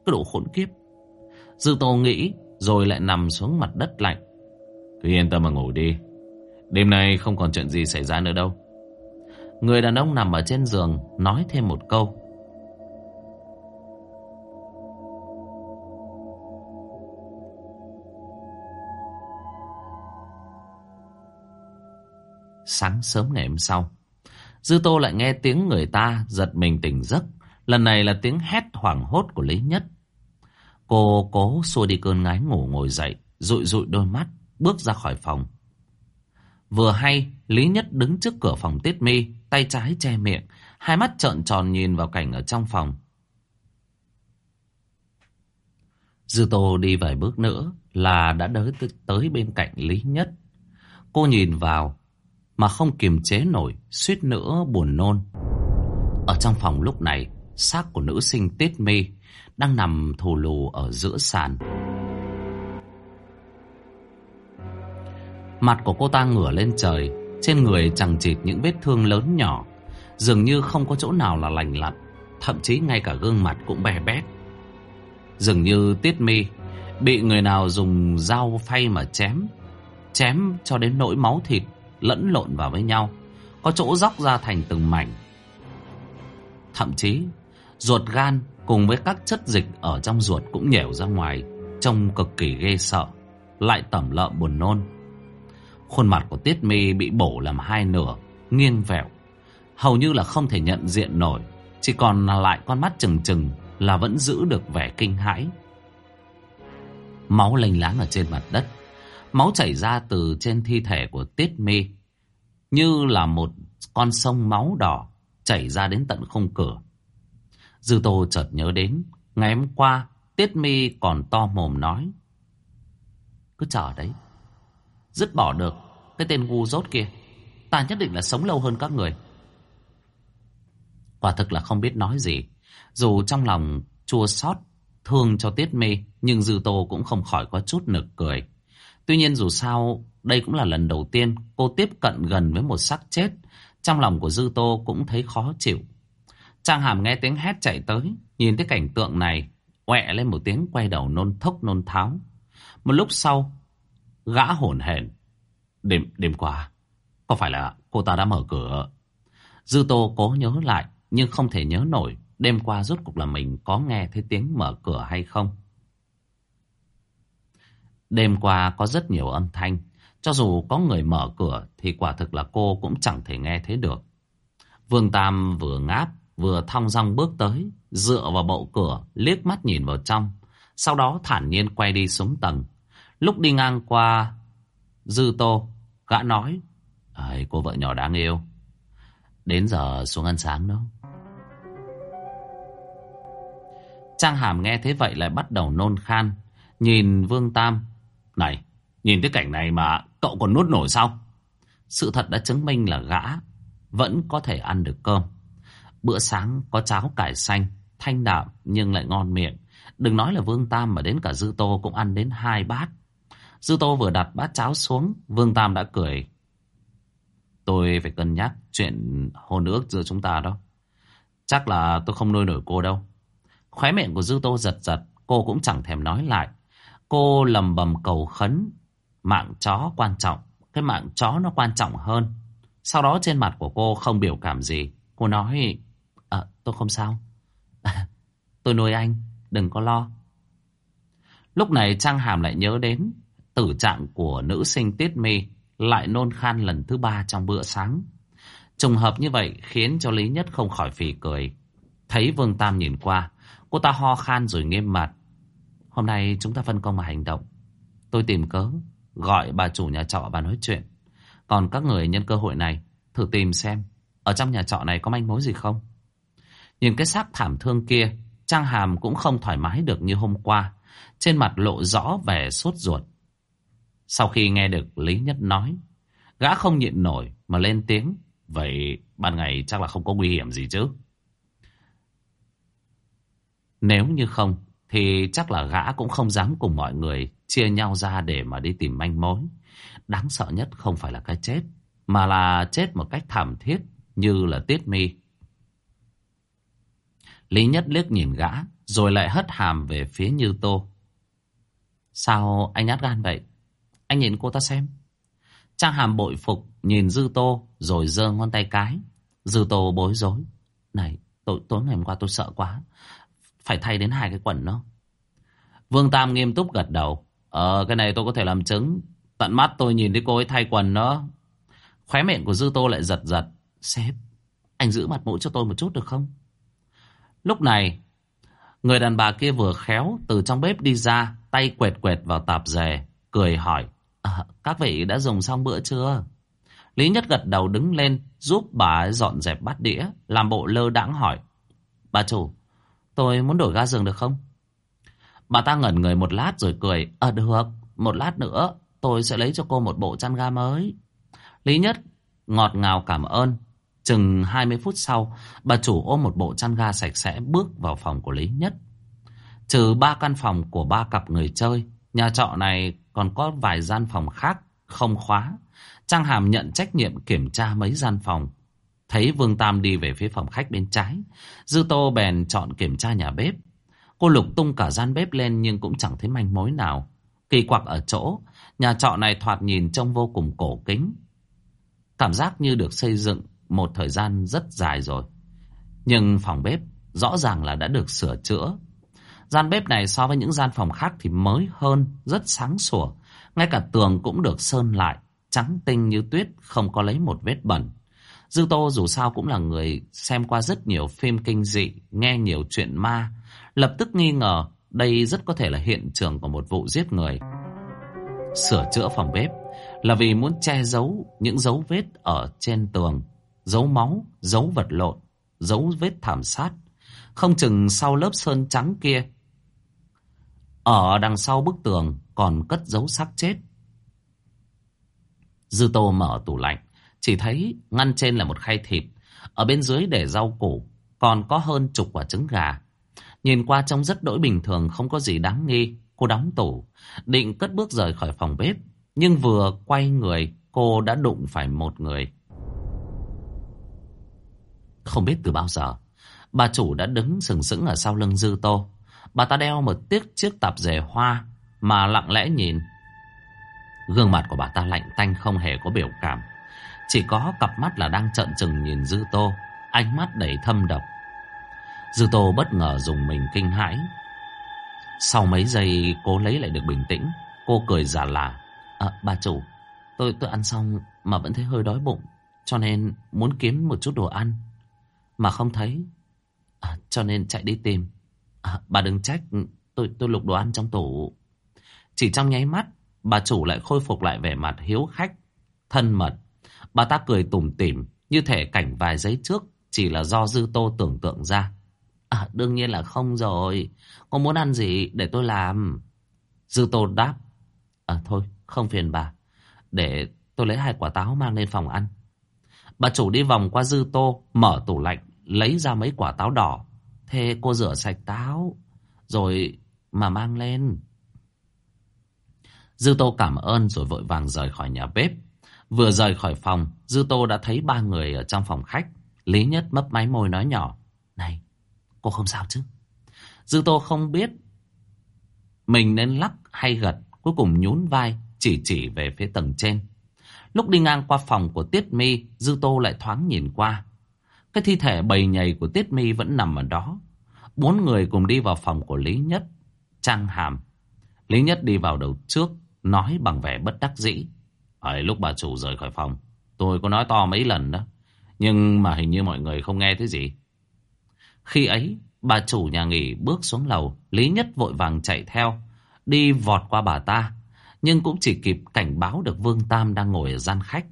cái độ khốn kiếp. Dư Tô nghĩ rồi lại nằm xuống mặt đất lạnh. Cứ yên tâm mà ngủ đi. Đêm nay không còn chuyện gì xảy ra nữa đâu. Người đàn ông nằm ở trên giường nói thêm một câu. Sáng sớm ngày hôm sau Dư Tô lại nghe tiếng người ta giật mình tỉnh giấc. Lần này là tiếng hét hoảng hốt của Lý Nhất. Cô cố xua đi cơn ngái ngủ ngồi dậy, rụi rụi đôi mắt, bước ra khỏi phòng. Vừa hay, Lý Nhất đứng trước cửa phòng Tiết Mi, tay trái che miệng, hai mắt trợn tròn nhìn vào cảnh ở trong phòng. Dư Tô đi vài bước nữa là đã tới, tới bên cạnh Lý Nhất. Cô nhìn vào, mà không kiềm chế nổi, suýt nữa buồn nôn. Ở trong phòng lúc này, xác của nữ sinh Tiết Mi đang nằm thù lù ở giữa sàn. Mặt của cô ta ngửa lên trời, trên người chẳng chịt những vết thương lớn nhỏ, dường như không có chỗ nào là lành lặn, thậm chí ngay cả gương mặt cũng bè bét. Dường như Tiết Mi bị người nào dùng dao phay mà chém, chém cho đến nỗi máu thịt lẫn lộn vào với nhau, có chỗ róc ra thành từng mảnh. Thậm chí, ruột gan cùng với các chất dịch ở trong ruột cũng nhẻo ra ngoài, trông cực kỳ ghê sợ, lại tẩm lợm buồn nôn. Khuôn mặt của Tiết Mi bị bổ làm hai nửa, nghiêng vẹo, hầu như là không thể nhận diện nổi, chỉ còn lại con mắt trừng trừng là vẫn giữ được vẻ kinh hãi. Máu lênh láng ở trên mặt đất, máu chảy ra từ trên thi thể của Tiết Mi, như là một con sông máu đỏ chảy ra đến tận khung cửa. Dư Tô chợt nhớ đến, ngày hôm qua Tiết Mi còn to mồm nói. Cứ chờ đấy, dứt bỏ được cái tên ngu dốt kia, ta nhất định là sống lâu hơn các người. Quả thực là không biết nói gì, dù trong lòng chua xót thương cho Tiết Mi, nhưng Dư Tô cũng không khỏi có chút nực cười. Tuy nhiên dù sao, đây cũng là lần đầu tiên cô tiếp cận gần với một xác chết. Trong lòng của Dư Tô cũng thấy khó chịu. Trang Hàm nghe tiếng hét chạy tới, nhìn thấy cảnh tượng này, quẹ lên một tiếng quay đầu nôn thốc nôn tháo. Một lúc sau, gã hổn hển. Đêm, đêm qua, có phải là cô ta đã mở cửa? Dư Tô cố nhớ lại, nhưng không thể nhớ nổi đêm qua rốt cục là mình có nghe thấy tiếng mở cửa hay không. Đêm qua có rất nhiều âm thanh, cho dù có người mở cửa thì quả thực là cô cũng chẳng thể nghe thấy được. Vương Tam vừa ngáp vừa thong dong bước tới, dựa vào bộ cửa, liếc mắt nhìn vào trong. Sau đó thản nhiên quay đi xuống tầng. Lúc đi ngang qua Dư Tô, gã nói, Ây, cô vợ nhỏ đáng yêu. Đến giờ xuống ăn sáng đó. Trang Hàm nghe thế vậy lại bắt đầu nôn khan. Nhìn Vương Tam. Này, nhìn cái cảnh này mà cậu còn nuốt nổi sao? Sự thật đã chứng minh là gã vẫn có thể ăn được cơm. Bữa sáng có cháo cải xanh, thanh đạm nhưng lại ngon miệng. Đừng nói là Vương Tam mà đến cả Dư Tô cũng ăn đến hai bát. Dư Tô vừa đặt bát cháo xuống, Vương Tam đã cười. Tôi phải cân nhắc chuyện hôn ước giữa chúng ta đó. Chắc là tôi không nuôi nổi cô đâu. Khóe miệng của Dư Tô giật giật, cô cũng chẳng thèm nói lại. Cô lầm bầm cầu khấn, mạng chó quan trọng, cái mạng chó nó quan trọng hơn. Sau đó trên mặt của cô không biểu cảm gì. Cô nói, à, tôi không sao. <laughs> tôi nuôi anh, đừng có lo. Lúc này Trang Hàm lại nhớ đến tử trạng của nữ sinh Tiết Mi lại nôn khan lần thứ ba trong bữa sáng. Trùng hợp như vậy khiến cho Lý Nhất không khỏi phì cười. Thấy Vương Tam nhìn qua, cô ta ho khan rồi nghiêm mặt. Hôm nay chúng ta phân công mà hành động. Tôi tìm cớ, gọi bà chủ nhà trọ và nói chuyện. Còn các người nhân cơ hội này, thử tìm xem, ở trong nhà trọ này có manh mối gì không? Nhìn cái xác thảm thương kia, Trang Hàm cũng không thoải mái được như hôm qua. Trên mặt lộ rõ vẻ sốt ruột. Sau khi nghe được Lý Nhất nói, gã không nhịn nổi mà lên tiếng. Vậy ban ngày chắc là không có nguy hiểm gì chứ? Nếu như không, thì chắc là gã cũng không dám cùng mọi người chia nhau ra để mà đi tìm manh mối. Đáng sợ nhất không phải là cái chết, mà là chết một cách thảm thiết như là tiết mi. Lý Nhất liếc nhìn gã, rồi lại hất hàm về phía Như Tô. Sao anh nhát gan vậy? Anh nhìn cô ta xem. Trang hàm bội phục, nhìn Dư Tô, rồi giơ ngón tay cái. Dư Tô bối rối. Này, tối, tối ngày hôm qua tôi sợ quá. Phải thay đến hai cái quần đó. Vương Tam nghiêm túc gật đầu. Ờ, cái này tôi có thể làm chứng. Tận mắt tôi nhìn thấy cô ấy thay quần đó. Khóe miệng của Dư Tô lại giật giật. Sếp, anh giữ mặt mũi cho tôi một chút được không? Lúc này, người đàn bà kia vừa khéo từ trong bếp đi ra, tay quẹt quẹt vào tạp dề, cười hỏi. À, các vị đã dùng xong bữa chưa? Lý Nhất gật đầu đứng lên, giúp bà dọn dẹp bát đĩa, làm bộ lơ đãng hỏi. Bà chủ, tôi muốn đổi ga giường được không? Bà ta ngẩn người một lát rồi cười. À được, một lát nữa tôi sẽ lấy cho cô một bộ chăn ga mới. Lý Nhất ngọt ngào cảm ơn. Chừng 20 phút sau, bà chủ ôm một bộ chăn ga sạch sẽ bước vào phòng của Lý Nhất. Trừ ba căn phòng của ba cặp người chơi, nhà trọ này còn có vài gian phòng khác không khóa. Trang Hàm nhận trách nhiệm kiểm tra mấy gian phòng. Thấy Vương Tam đi về phía phòng khách bên trái, Dư Tô bèn chọn kiểm tra nhà bếp. Cô lục tung cả gian bếp lên nhưng cũng chẳng thấy manh mối nào. Kỳ quặc ở chỗ, nhà trọ này thoạt nhìn trông vô cùng cổ kính. Cảm giác như được xây dựng một thời gian rất dài rồi. Nhưng phòng bếp rõ ràng là đã được sửa chữa. Gian bếp này so với những gian phòng khác thì mới hơn, rất sáng sủa. Ngay cả tường cũng được sơn lại, trắng tinh như tuyết, không có lấy một vết bẩn. Dư Tô dù sao cũng là người xem qua rất nhiều phim kinh dị, nghe nhiều chuyện ma. Lập tức nghi ngờ đây rất có thể là hiện trường của một vụ giết người. Sửa chữa phòng bếp là vì muốn che giấu những dấu vết ở trên tường, dấu máu, dấu vật lộn, dấu vết thảm sát. Không chừng sau lớp sơn trắng kia, ở đằng sau bức tường còn cất dấu xác chết. Dư Tô mở tủ lạnh, chỉ thấy ngăn trên là một khay thịt, ở bên dưới để rau củ, còn có hơn chục quả trứng gà. Nhìn qua trông rất đỗi bình thường, không có gì đáng nghi. Cô đóng tủ, định cất bước rời khỏi phòng bếp. Nhưng vừa quay người, cô đã đụng phải một người. Không biết từ bao giờ, bà chủ đã đứng sừng sững ở sau lưng Dư Tô. Bà ta đeo một tiếc chiếc tạp dề hoa mà lặng lẽ nhìn. Gương mặt của bà ta lạnh tanh không hề có biểu cảm. Chỉ có cặp mắt là đang trợn trừng nhìn Dư Tô, ánh mắt đầy thâm độc. Dư Tô bất ngờ dùng mình kinh hãi. Sau mấy giây cô lấy lại được bình tĩnh, cô cười giả là ờ, À bà chủ, tôi tôi ăn xong mà vẫn thấy hơi đói bụng, cho nên muốn kiếm một chút đồ ăn. Mà không thấy, à, cho nên chạy đi tìm. À, bà đừng trách, tôi tôi lục đồ ăn trong tủ. Chỉ trong nháy mắt, bà chủ lại khôi phục lại vẻ mặt hiếu khách, thân mật. Bà ta cười tủm tỉm, như thể cảnh vài giấy trước chỉ là do Dư Tô tưởng tượng ra. À, đương nhiên là không rồi. Có muốn ăn gì để tôi làm? Dư Tô đáp. À thôi, không phiền bà. Để tôi lấy hai quả táo mang lên phòng ăn. Bà chủ đi vòng qua Dư Tô, mở tủ lạnh, lấy ra mấy quả táo đỏ. Thế cô rửa sạch táo, rồi mà mang lên. Dư Tô cảm ơn rồi vội vàng rời khỏi nhà bếp. Vừa rời khỏi phòng, Dư Tô đã thấy ba người ở trong phòng khách. Lý Nhất mấp máy môi nói nhỏ. Này, cô không sao chứ? Dư Tô không biết mình nên lắc hay gật, cuối cùng nhún vai, chỉ chỉ về phía tầng trên. Lúc đi ngang qua phòng của Tiết Mi, Dư Tô lại thoáng nhìn qua. Cái thi thể bầy nhầy của Tiết Mi vẫn nằm ở đó. Bốn người cùng đi vào phòng của Lý Nhất, Trang Hàm. Lý Nhất đi vào đầu trước, nói bằng vẻ bất đắc dĩ. Ở lúc bà chủ rời khỏi phòng, tôi có nói to mấy lần đó. Nhưng mà hình như mọi người không nghe thấy gì. Khi ấy, bà chủ nhà nghỉ bước xuống lầu, Lý Nhất vội vàng chạy theo, đi vọt qua bà ta. Nhưng cũng chỉ kịp cảnh báo được Vương Tam đang ngồi ở gian khách.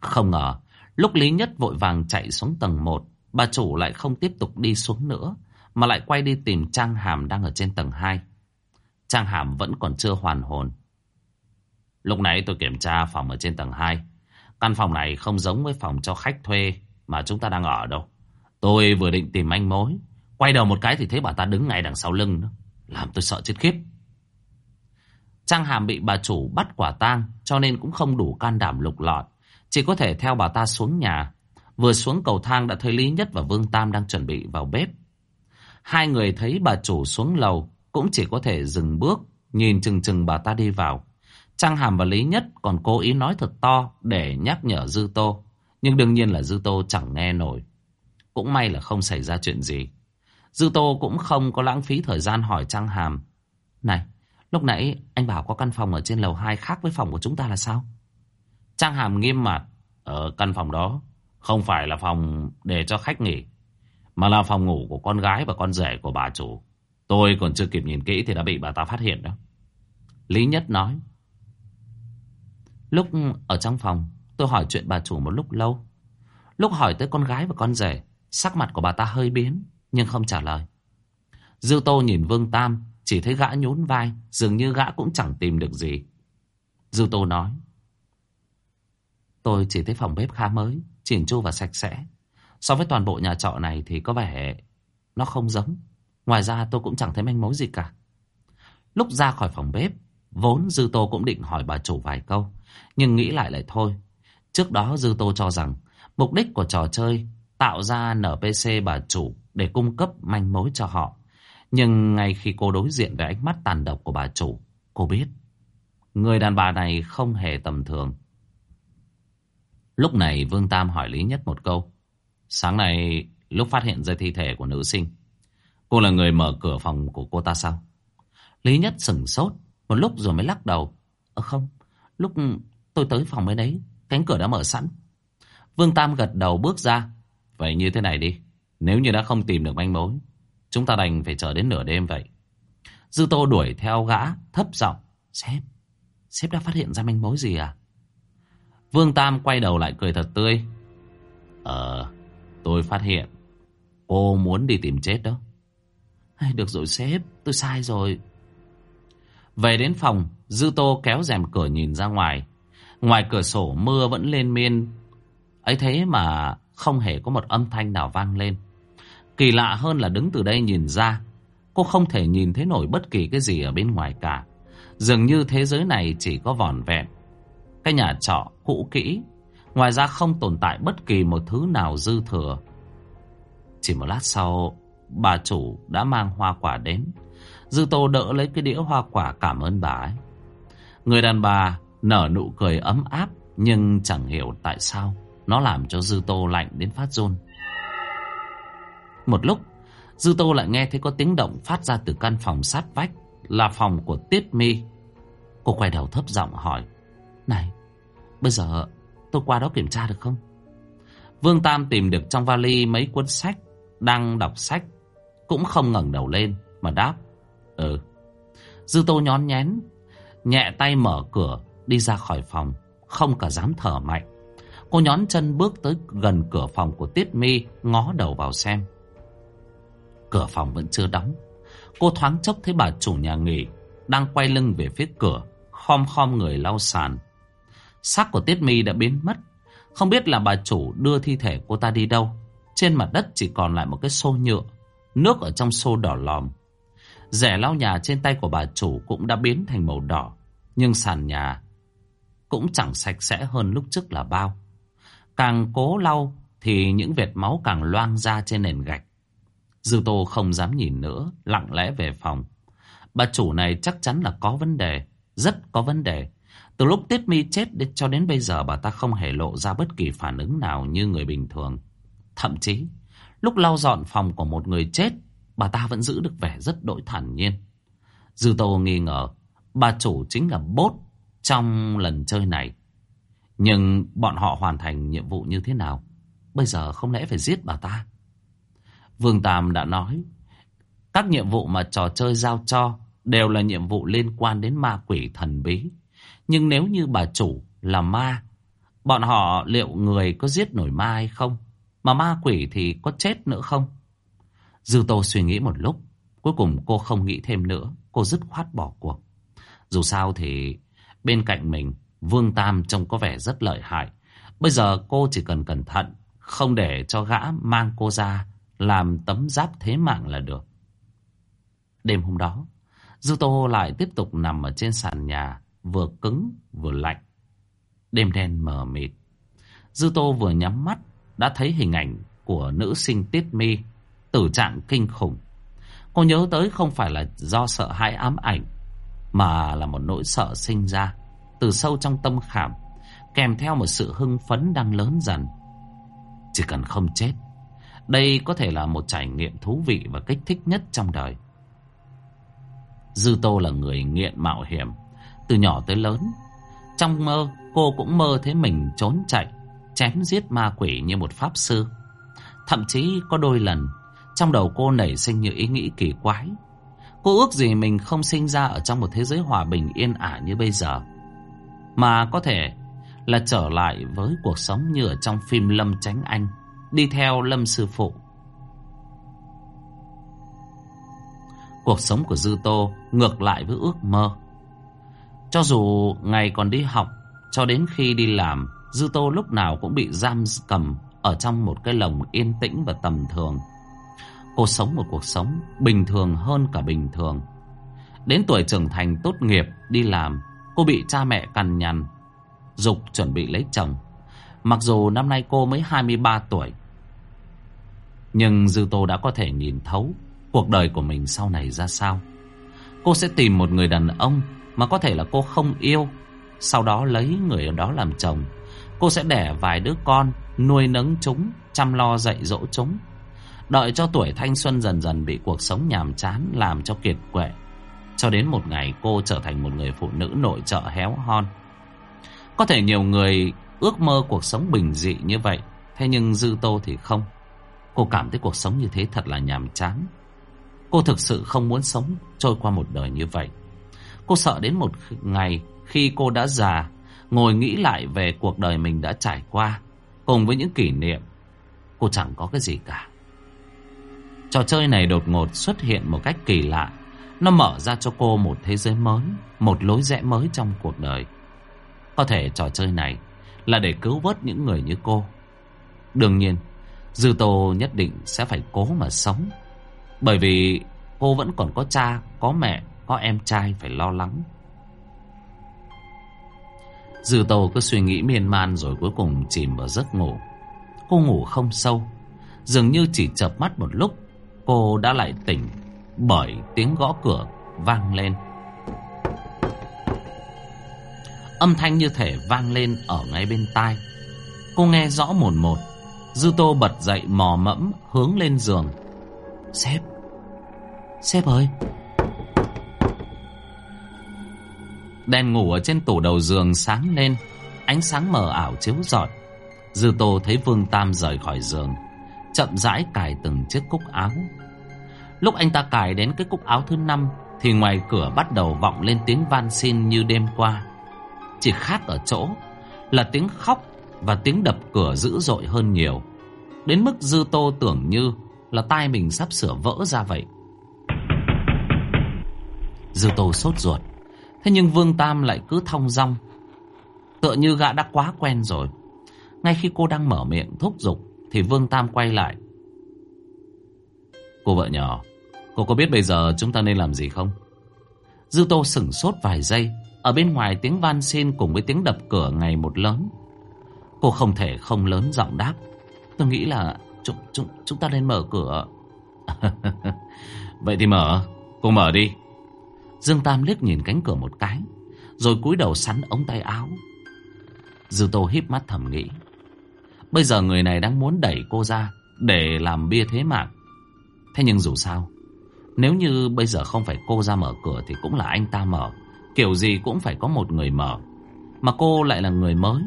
Không ngờ, lúc Lý Nhất vội vàng chạy xuống tầng 1, bà chủ lại không tiếp tục đi xuống nữa, mà lại quay đi tìm Trang Hàm đang ở trên tầng 2. Trang Hàm vẫn còn chưa hoàn hồn. Lúc nãy tôi kiểm tra phòng ở trên tầng 2. Căn phòng này không giống với phòng cho khách thuê mà chúng ta đang ở đâu. Tôi vừa định tìm manh mối. Quay đầu một cái thì thấy bà ta đứng ngay đằng sau lưng đó Làm tôi sợ chết khiếp. Trang Hàm bị bà chủ bắt quả tang, cho nên cũng không đủ can đảm lục lọi. Chỉ có thể theo bà ta xuống nhà. Vừa xuống cầu thang đã thấy Lý Nhất và Vương Tam đang chuẩn bị vào bếp. Hai người thấy bà chủ xuống lầu, cũng chỉ có thể dừng bước, nhìn chừng chừng bà ta đi vào. Trang Hàm và Lý Nhất còn cố ý nói thật to để nhắc nhở Dư Tô. Nhưng đương nhiên là Dư Tô chẳng nghe nổi. Cũng may là không xảy ra chuyện gì. Dư Tô cũng không có lãng phí thời gian hỏi Trang Hàm. Này, lúc nãy anh bảo có căn phòng ở trên lầu 2 khác với phòng của chúng ta là sao? Trang Hàm nghiêm mặt. Ở căn phòng đó không phải là phòng để cho khách nghỉ. Mà là phòng ngủ của con gái và con rể của bà chủ. Tôi còn chưa kịp nhìn kỹ thì đã bị bà ta phát hiện đó. Lý Nhất nói. Lúc ở trong phòng, tôi hỏi chuyện bà chủ một lúc lâu. Lúc hỏi tới con gái và con rể, sắc mặt của bà ta hơi biến, nhưng không trả lời. Dư Tô nhìn Vương Tam, chỉ thấy gã nhún vai, dường như gã cũng chẳng tìm được gì. Dư Tô nói. Tôi chỉ thấy phòng bếp khá mới, chỉn chu và sạch sẽ. So với toàn bộ nhà trọ này thì có vẻ nó không giống. Ngoài ra tôi cũng chẳng thấy manh mối gì cả. Lúc ra khỏi phòng bếp, vốn Dư Tô cũng định hỏi bà chủ vài câu. Nhưng nghĩ lại lại thôi. Trước đó Dư Tô cho rằng mục đích của trò chơi tạo ra NPC bà chủ để cung cấp manh mối cho họ. Nhưng ngay khi cô đối diện với ánh mắt tàn độc của bà chủ, cô biết người đàn bà này không hề tầm thường. Lúc này Vương Tam hỏi Lý Nhất một câu. Sáng nay lúc phát hiện ra thi thể của nữ sinh, cô là người mở cửa phòng của cô ta sao? Lý Nhất sửng sốt, một lúc rồi mới lắc đầu. Ờ không, lúc tôi tới phòng bên đấy, cánh cửa đã mở sẵn. Vương Tam gật đầu bước ra. Vậy như thế này đi, nếu như đã không tìm được manh mối, chúng ta đành phải chờ đến nửa đêm vậy. Dư Tô đuổi theo gã, thấp giọng. Sếp, sếp đã phát hiện ra manh mối gì à? Vương Tam quay đầu lại cười thật tươi. Ờ, tôi phát hiện cô muốn đi tìm chết đó. Được rồi sếp, tôi sai rồi. Về đến phòng, Dư Tô kéo rèm cửa nhìn ra ngoài. Ngoài cửa sổ mưa vẫn lên miên. ấy thế mà không hề có một âm thanh nào vang lên. Kỳ lạ hơn là đứng từ đây nhìn ra, cô không thể nhìn thấy nổi bất kỳ cái gì ở bên ngoài cả. Dường như thế giới này chỉ có vòn vẹn. Cái nhà trọ cũ kỹ, ngoài ra không tồn tại bất kỳ một thứ nào dư thừa. Chỉ một lát sau, bà chủ đã mang hoa quả đến. Dư Tô đỡ lấy cái đĩa hoa quả cảm ơn bà ấy. Người đàn bà nở nụ cười ấm áp nhưng chẳng hiểu tại sao nó làm cho Dư Tô lạnh đến phát run. Một lúc, Dư Tô lại nghe thấy có tiếng động phát ra từ căn phòng sát vách là phòng của Tiết Mi. Cô quay đầu thấp giọng hỏi, Này, bây giờ tôi qua đó kiểm tra được không? Vương Tam tìm được trong vali mấy cuốn sách, đang đọc sách, cũng không ngẩng đầu lên mà đáp, Ừ. Dư Tô nhón nhén, nhẹ tay mở cửa đi ra khỏi phòng, không cả dám thở mạnh. Cô nhón chân bước tới gần cửa phòng của Tiết Mi, ngó đầu vào xem. Cửa phòng vẫn chưa đóng. Cô thoáng chốc thấy bà chủ nhà nghỉ đang quay lưng về phía cửa, khom khom người lau sàn. Xác của Tiết Mi đã biến mất. Không biết là bà chủ đưa thi thể cô ta đi đâu. Trên mặt đất chỉ còn lại một cái xô nhựa, nước ở trong xô đỏ lòm. Rẻ lau nhà trên tay của bà chủ cũng đã biến thành màu đỏ. Nhưng sàn nhà cũng chẳng sạch sẽ hơn lúc trước là bao. Càng cố lau thì những vệt máu càng loang ra trên nền gạch. Dư Tô không dám nhìn nữa, lặng lẽ về phòng. Bà chủ này chắc chắn là có vấn đề, rất có vấn đề. Từ lúc Tiết Mi chết cho đến bây giờ bà ta không hề lộ ra bất kỳ phản ứng nào như người bình thường. Thậm chí, lúc lau dọn phòng của một người chết, bà ta vẫn giữ được vẻ rất đội thản nhiên. Dư Tô nghi ngờ, bà chủ chính là bốt trong lần chơi này. Nhưng bọn họ hoàn thành nhiệm vụ như thế nào? Bây giờ không lẽ phải giết bà ta? Vương Tam đã nói, các nhiệm vụ mà trò chơi giao cho đều là nhiệm vụ liên quan đến ma quỷ thần bí. Nhưng nếu như bà chủ là ma, bọn họ liệu người có giết nổi ma hay không? Mà ma quỷ thì có chết nữa không? Dư Tô suy nghĩ một lúc, cuối cùng cô không nghĩ thêm nữa, cô dứt khoát bỏ cuộc. Dù sao thì bên cạnh mình, Vương Tam trông có vẻ rất lợi hại. Bây giờ cô chỉ cần cẩn thận, không để cho gã mang cô ra làm tấm giáp thế mạng là được. Đêm hôm đó, Dư Tô lại tiếp tục nằm ở trên sàn nhà, vừa cứng vừa lạnh. Đêm đen mờ mịt. Dư Tô vừa nhắm mắt, đã thấy hình ảnh của nữ sinh Tiết Mi, tử trạng kinh khủng. Cô nhớ tới không phải là do sợ hãi ám ảnh, mà là một nỗi sợ sinh ra từ sâu trong tâm khảm, kèm theo một sự hưng phấn đang lớn dần. Chỉ cần không chết, đây có thể là một trải nghiệm thú vị và kích thích nhất trong đời. Dư Tô là người nghiện mạo hiểm, từ nhỏ tới lớn. Trong mơ, cô cũng mơ thấy mình trốn chạy, chém giết ma quỷ như một pháp sư. Thậm chí có đôi lần, trong đầu cô nảy sinh những ý nghĩ kỳ quái. Cô ước gì mình không sinh ra ở trong một thế giới hòa bình yên ả như bây giờ. Mà có thể là trở lại với cuộc sống như ở trong phim Lâm Tránh Anh, đi theo Lâm Sư Phụ. Cuộc sống của Dư Tô ngược lại với ước mơ. Cho dù ngày còn đi học, cho đến khi đi làm, Dư Tô lúc nào cũng bị giam cầm ở trong một cái lồng yên tĩnh và tầm thường. Cô sống một cuộc sống bình thường hơn cả bình thường. Đến tuổi trưởng thành tốt nghiệp, đi làm, cô bị cha mẹ cằn nhằn, dục chuẩn bị lấy chồng. Mặc dù năm nay cô mới 23 tuổi, nhưng Dư Tô đã có thể nhìn thấu cuộc đời của mình sau này ra sao. Cô sẽ tìm một người đàn ông mà có thể là cô không yêu, sau đó lấy người đó làm chồng. Cô sẽ đẻ vài đứa con, nuôi nấng chúng, chăm lo dạy dỗ chúng. Đợi cho tuổi thanh xuân dần dần bị cuộc sống nhàm chán làm cho kiệt quệ. Cho đến một ngày cô trở thành một người phụ nữ nội trợ héo hon. Có thể nhiều người ước mơ cuộc sống bình dị như vậy, thế nhưng Dư Tô thì không. Cô cảm thấy cuộc sống như thế thật là nhàm chán. Cô thực sự không muốn sống trôi qua một đời như vậy. Cô sợ đến một ngày khi cô đã già, ngồi nghĩ lại về cuộc đời mình đã trải qua, cùng với những kỷ niệm, cô chẳng có cái gì cả. Trò chơi này đột ngột xuất hiện một cách kỳ lạ. Nó mở ra cho cô một thế giới mới, một lối rẽ mới trong cuộc đời. Có thể trò chơi này là để cứu vớt những người như cô. Đương nhiên, Dư Tô nhất định sẽ phải cố mà sống. Bởi vì cô vẫn còn có cha, có mẹ, có em trai phải lo lắng. Dư Tô cứ suy nghĩ miên man rồi cuối cùng chìm vào giấc ngủ. Cô ngủ không sâu, dường như chỉ chợp mắt một lúc, cô đã lại tỉnh bởi tiếng gõ cửa vang lên. Âm thanh như thể vang lên ở ngay bên tai. Cô nghe rõ một một. Dư Tô bật dậy mò mẫm hướng lên giường. Sếp, sếp ơi. Đèn ngủ ở trên tủ đầu giường sáng lên, ánh sáng mờ ảo chiếu rọi. Dư Tô thấy Vương Tam rời khỏi giường, chậm rãi cài từng chiếc cúc áo. Lúc anh ta cài đến cái cúc áo thứ năm, thì ngoài cửa bắt đầu vọng lên tiếng van xin như đêm qua. Chỉ khác ở chỗ là tiếng khóc và tiếng đập cửa dữ dội hơn nhiều. Đến mức Dư Tô tưởng như là tai mình sắp sửa vỡ ra vậy. Dư Tô sốt ruột. Thế nhưng Vương Tam lại cứ thong dong. Tựa như gã đã quá quen rồi. Ngay khi cô đang mở miệng thúc giục thì Vương Tam quay lại. Cô vợ nhỏ, cô có biết bây giờ chúng ta nên làm gì không? Dư Tô sửng sốt vài giây. Ở bên ngoài tiếng van xin cùng với tiếng đập cửa ngày một lớn. Cô không thể không lớn giọng đáp. Tôi nghĩ là chúng, chúng, chúng ta nên mở cửa. <laughs> Vậy thì mở, cô mở đi. Dương Tam liếc nhìn cánh cửa một cái, rồi cúi đầu sắn ống tay áo. Dư Tô híp mắt thầm nghĩ. Bây giờ người này đang muốn đẩy cô ra để làm bia thế mạng. Thế nhưng dù sao, nếu như bây giờ không phải cô ra mở cửa thì cũng là anh ta mở. Kiểu gì cũng phải có một người mở. Mà cô lại là người mới.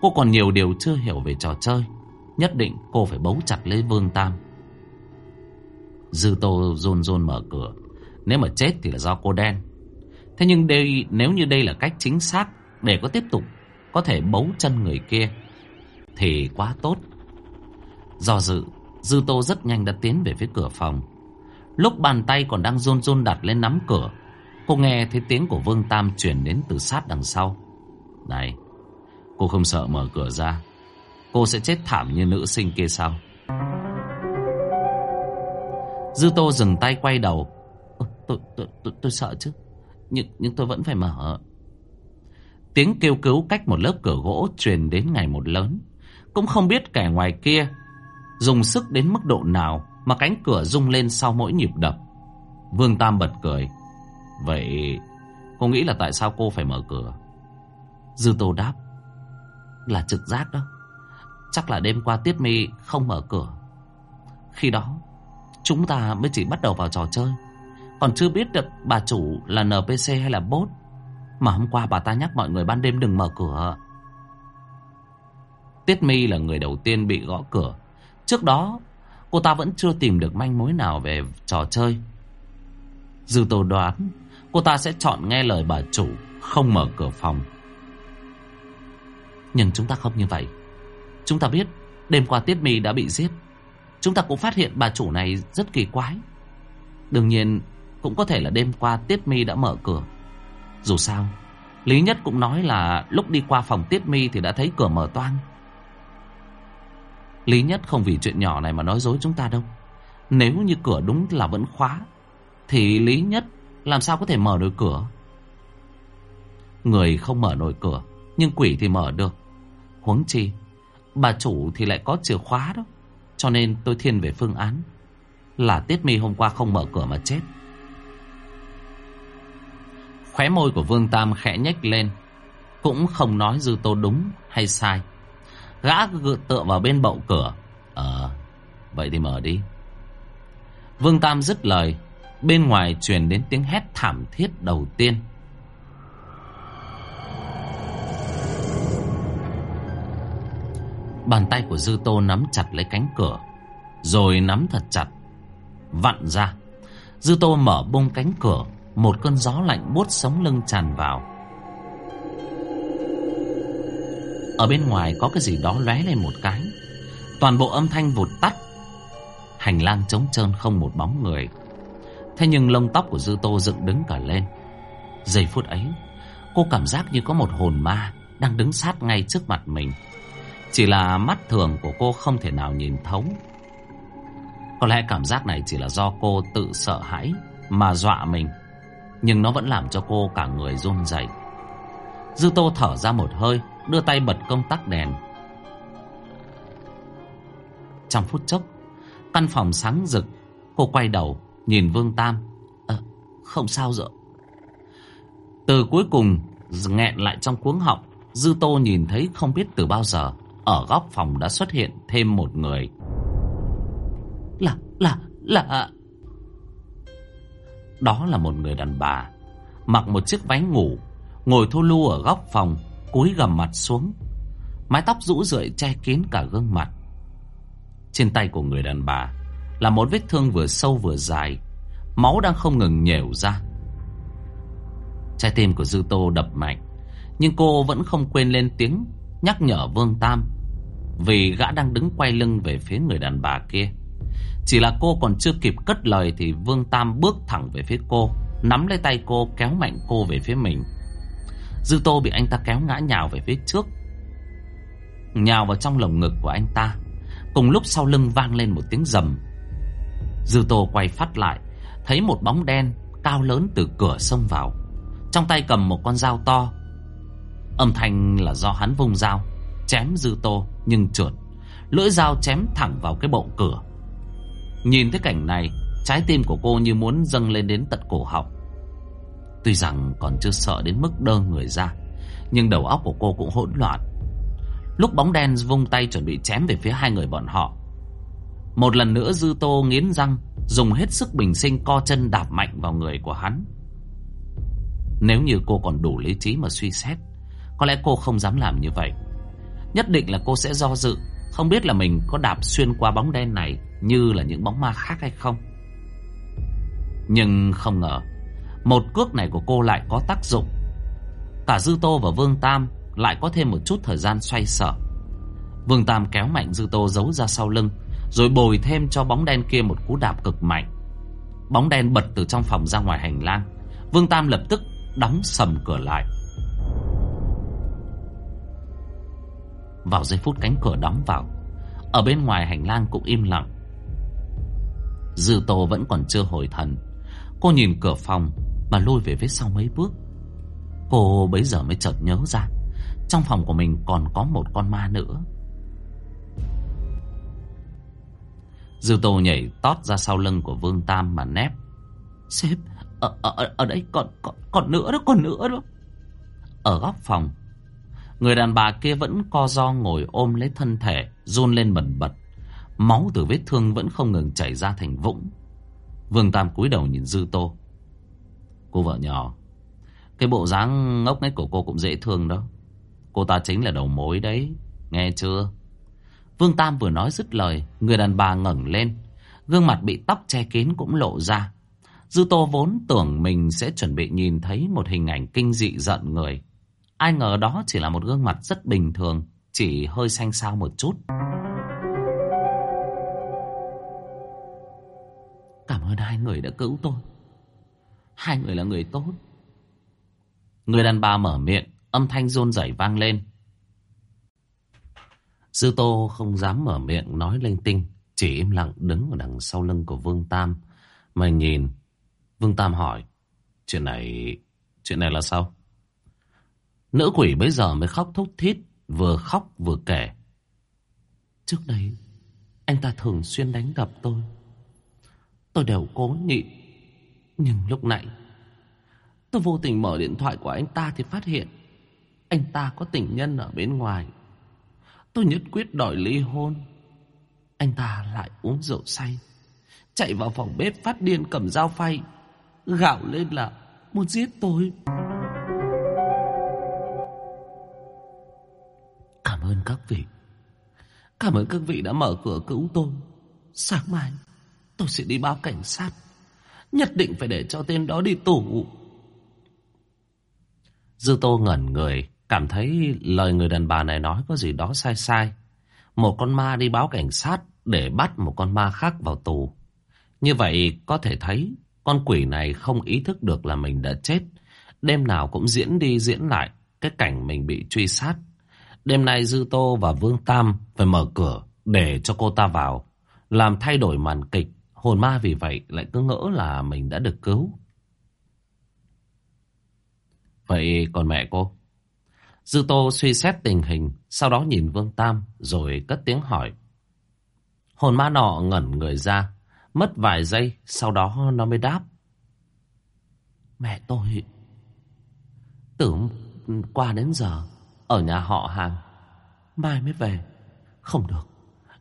Cô còn nhiều điều chưa hiểu về trò chơi. Nhất định cô phải bấu chặt lấy Vương Tam. Dư Tô rôn rôn mở cửa. Nếu mà chết thì là do cô đen. Thế nhưng đây nếu như đây là cách chính xác để có tiếp tục có thể bấu chân người kia thì quá tốt. Do dự, Dư Tô rất nhanh đã tiến về phía cửa phòng. Lúc bàn tay còn đang run run đặt lên nắm cửa, cô nghe thấy tiếng của Vương Tam truyền đến từ sát đằng sau. Này, cô không sợ mở cửa ra, cô sẽ chết thảm như nữ sinh kia sao? Dư Tô dừng tay quay đầu. tôi, tôi, tôi, tôi sợ chứ, nhưng, nhưng tôi vẫn phải mở. Tiếng kêu cứu cách một lớp cửa gỗ truyền đến ngày một lớn. Cũng không biết kẻ ngoài kia dùng sức đến mức độ nào mà cánh cửa rung lên sau mỗi nhịp đập. Vương Tam bật cười. Vậy cô nghĩ là tại sao cô phải mở cửa? Dư Tô đáp. Là trực giác đó. Chắc là đêm qua Tiết Mi không mở cửa. Khi đó, chúng ta mới chỉ bắt đầu vào trò chơi. Còn chưa biết được bà chủ là NPC hay là bot. Mà hôm qua bà ta nhắc mọi người ban đêm đừng mở cửa. Tiết My là người đầu tiên bị gõ cửa. Trước đó, cô ta vẫn chưa tìm được manh mối nào về trò chơi. Dư Tô đoán, cô ta sẽ chọn nghe lời bà chủ, không mở cửa phòng. Nhưng chúng ta không như vậy. Chúng ta biết đêm qua Tiết My đã bị giết. Chúng ta cũng phát hiện bà chủ này rất kỳ quái. Đương nhiên, cũng có thể là đêm qua Tiết My đã mở cửa. Dù sao, Lý Nhất cũng nói là lúc đi qua phòng Tiết My thì đã thấy cửa mở toang. Lý Nhất không vì chuyện nhỏ này mà nói dối chúng ta đâu. Nếu như cửa đúng là vẫn khóa, Thì lý nhất Làm sao có thể mở được cửa? Người không mở nổi cửa, Nhưng quỷ thì mở được. Huống chi, Bà chủ thì lại có chìa khóa đó, Cho nên tôi thiên về phương án Là Tiết Mi hôm qua không mở cửa mà chết. Khóe môi của Vương Tam khẽ nhếch lên, Cũng không nói Dư Tô đúng hay sai. Gã cứ tựa vào bên bậu cửa. Ờ Vậy thì mở đi. Vương Tam dứt lời. Bên ngoài truyền đến tiếng hét thảm thiết đầu tiên. Bàn tay của Dư Tô nắm chặt lấy cánh cửa, Rồi nắm thật chặt, Vặn ra. Dư Tô mở bung cánh cửa, Một cơn gió lạnh buốt sống lưng tràn vào. Ở bên ngoài có cái gì đó lóe lên một cái. Toàn bộ âm thanh vụt tắt. Hành lang trống trơn không một bóng người. Thế nhưng lông tóc của Dư Tô dựng đứng cả lên. Giây phút ấy, Cô cảm giác như có một hồn ma Đang đứng sát ngay trước mặt mình. Chỉ là mắt thường của cô không thể nào nhìn thấu. Có lẽ cảm giác này chỉ là do cô tự sợ hãi Mà dọa mình, Nhưng nó vẫn làm cho cô cả người run rẩy. Dư Tô thở ra một hơi Đưa tay bật công tắc đèn. Trong phút chốc Căn phòng sáng rực Cô quay đầu nhìn Vương Tam. À, Không sao rồi Từ cuối cùng nghẹn lại trong cuống họng Dư Tô nhìn thấy không biết từ bao giờ Ở góc phòng đã xuất hiện thêm một người. Là, là, là Đó là một người đàn bà Mặc một chiếc váy ngủ Ngồi thô lu ở góc phòng Cúi gầm mặt xuống, Mái tóc rũ rượi che kín cả gương mặt. Trên tay của người đàn bà Là một vết thương vừa sâu vừa dài, Máu đang không ngừng nhều ra. Trái tim của Dư Tô đập mạnh, Nhưng cô vẫn không quên lên tiếng Nhắc nhở Vương Tam, Vì gã đang đứng quay lưng về phía người đàn bà kia. Chỉ là cô còn chưa kịp cất lời Thì Vương Tam bước thẳng về phía cô, Nắm lấy tay cô, kéo mạnh cô về phía mình. Dư Tô bị anh ta kéo ngã nhào về phía trước. Nhào vào trong lồng ngực của anh ta. Cùng lúc sau lưng vang lên một tiếng rầm. Dư Tô quay phát lại, Thấy một bóng đen cao lớn từ cửa xông vào. Trong tay cầm một con dao to. Âm thanh là do hắn vung dao, Chém Dư Tô nhưng trượt. Lưỡi dao chém thẳng vào cái bộ cửa. Nhìn thấy cảnh này, Trái tim của cô như muốn dâng lên đến tận cổ họng. Tuy rằng còn chưa sợ đến mức đơ người ra, Nhưng đầu óc của cô cũng hỗn loạn. Lúc bóng đen vung tay chuẩn bị chém về phía hai người bọn họ, Một lần nữa Dư Tô nghiến răng, Dùng hết sức bình sinh co chân đạp mạnh vào người của hắn. Nếu như cô còn đủ lý trí mà suy xét, Có lẽ cô không dám làm như vậy. Nhất định là cô sẽ do dự, Không biết là mình có đạp xuyên qua bóng đen này Như là những bóng ma khác hay không. Nhưng không ngờ một cước này của cô lại có tác dụng Cả Dư Tô và Vương Tam lại có thêm một chút thời gian xoay sở. Vương Tam kéo mạnh Dư Tô giấu ra sau lưng, rồi bồi thêm cho bóng đen kia một cú đạp cực mạnh. Bóng đen bật từ trong phòng ra ngoài hành lang. Vương Tam lập tức đóng sầm cửa lại. Vào giây phút cánh cửa đóng vào, ở bên ngoài hành lang cũng im lặng. Dư Tô vẫn còn chưa hồi thần. Cô nhìn cửa phòng mà lôi về phía sau mấy bước. Cô bấy giờ mới chợt nhớ ra trong phòng của mình còn có một con ma nữa. Dư Tô nhảy tót ra sau lưng của Vương Tam mà nép. Sếp Ở, ở, ở đây còn, còn, còn nữa đó Còn nữa đó. Ở góc phòng Người đàn bà kia vẫn co do ngồi ôm lấy thân thể Run lên bẩn bật. Máu từ vết thương vẫn không ngừng chảy ra thành vũng. Vương Tam cúi đầu nhìn Dư Tô. Cô vợ nhỏ Cái bộ dáng ngốc nghếch của cô cũng dễ thương đó Cô ta chính là đầu mối đấy Nghe chưa Vương Tam vừa nói dứt lời Người đàn bà ngẩng lên Gương mặt bị tóc che kín cũng lộ ra Dư Tô vốn tưởng mình sẽ chuẩn bị nhìn thấy một hình ảnh kinh dị giận người. Ai ngờ đó chỉ là một gương mặt rất bình thường, chỉ hơi xanh xao một chút. Cảm ơn hai người đã cứu tôi. Hai người là người tốt. Người đàn bà mở miệng, Âm thanh rôn rẩy vang lên. Sư Tô không dám mở miệng nói lên tinh. chỉ im lặng đứng ở đằng sau lưng của Vương Tam. Mà nhìn, Vương Tam hỏi, chuyện này, chuyện này là sao? Nữ quỷ bây giờ mới khóc thúc thít, vừa khóc vừa kể. Trước đây, anh ta thường xuyên đánh đập tôi. Tôi đều cố nhịn. Nhưng lúc nãy, tôi vô tình mở điện thoại của anh ta thì phát hiện anh ta có tình nhân ở bên ngoài. Tôi nhất quyết đòi ly hôn. Anh ta lại uống rượu say. Chạy vào phòng bếp phát điên cầm dao phay. Gạo lên là muốn giết tôi. Cảm ơn các vị. Cảm ơn các vị đã mở cửa cứu tôi. Sáng mai tôi sẽ đi báo cảnh sát. Nhất định phải để cho tên đó đi tù. Dư Tô ngẩn người, cảm thấy lời người đàn bà này nói có gì đó sai sai. Một con ma đi báo cảnh sát để bắt một con ma khác vào tù. Như vậy có thể thấy con quỷ này không ý thức được là mình đã chết. Đêm nào cũng diễn đi diễn lại cái cảnh mình bị truy sát. Đêm nay Dư Tô và Vương Tam phải mở cửa để cho cô ta vào. Làm thay đổi màn kịch. Hồn ma vì vậy lại cứ ngỡ là mình đã được cứu. Vậy còn mẹ cô? Dư Tô suy xét tình hình, sau đó nhìn Vương Tam rồi cất tiếng hỏi. Hồn ma nọ ngẩn người ra, mất vài giây, sau đó nó mới đáp. Mẹ tôi, tưởng qua đến giờ, ở nhà họ hàng, mai mới về. Không được,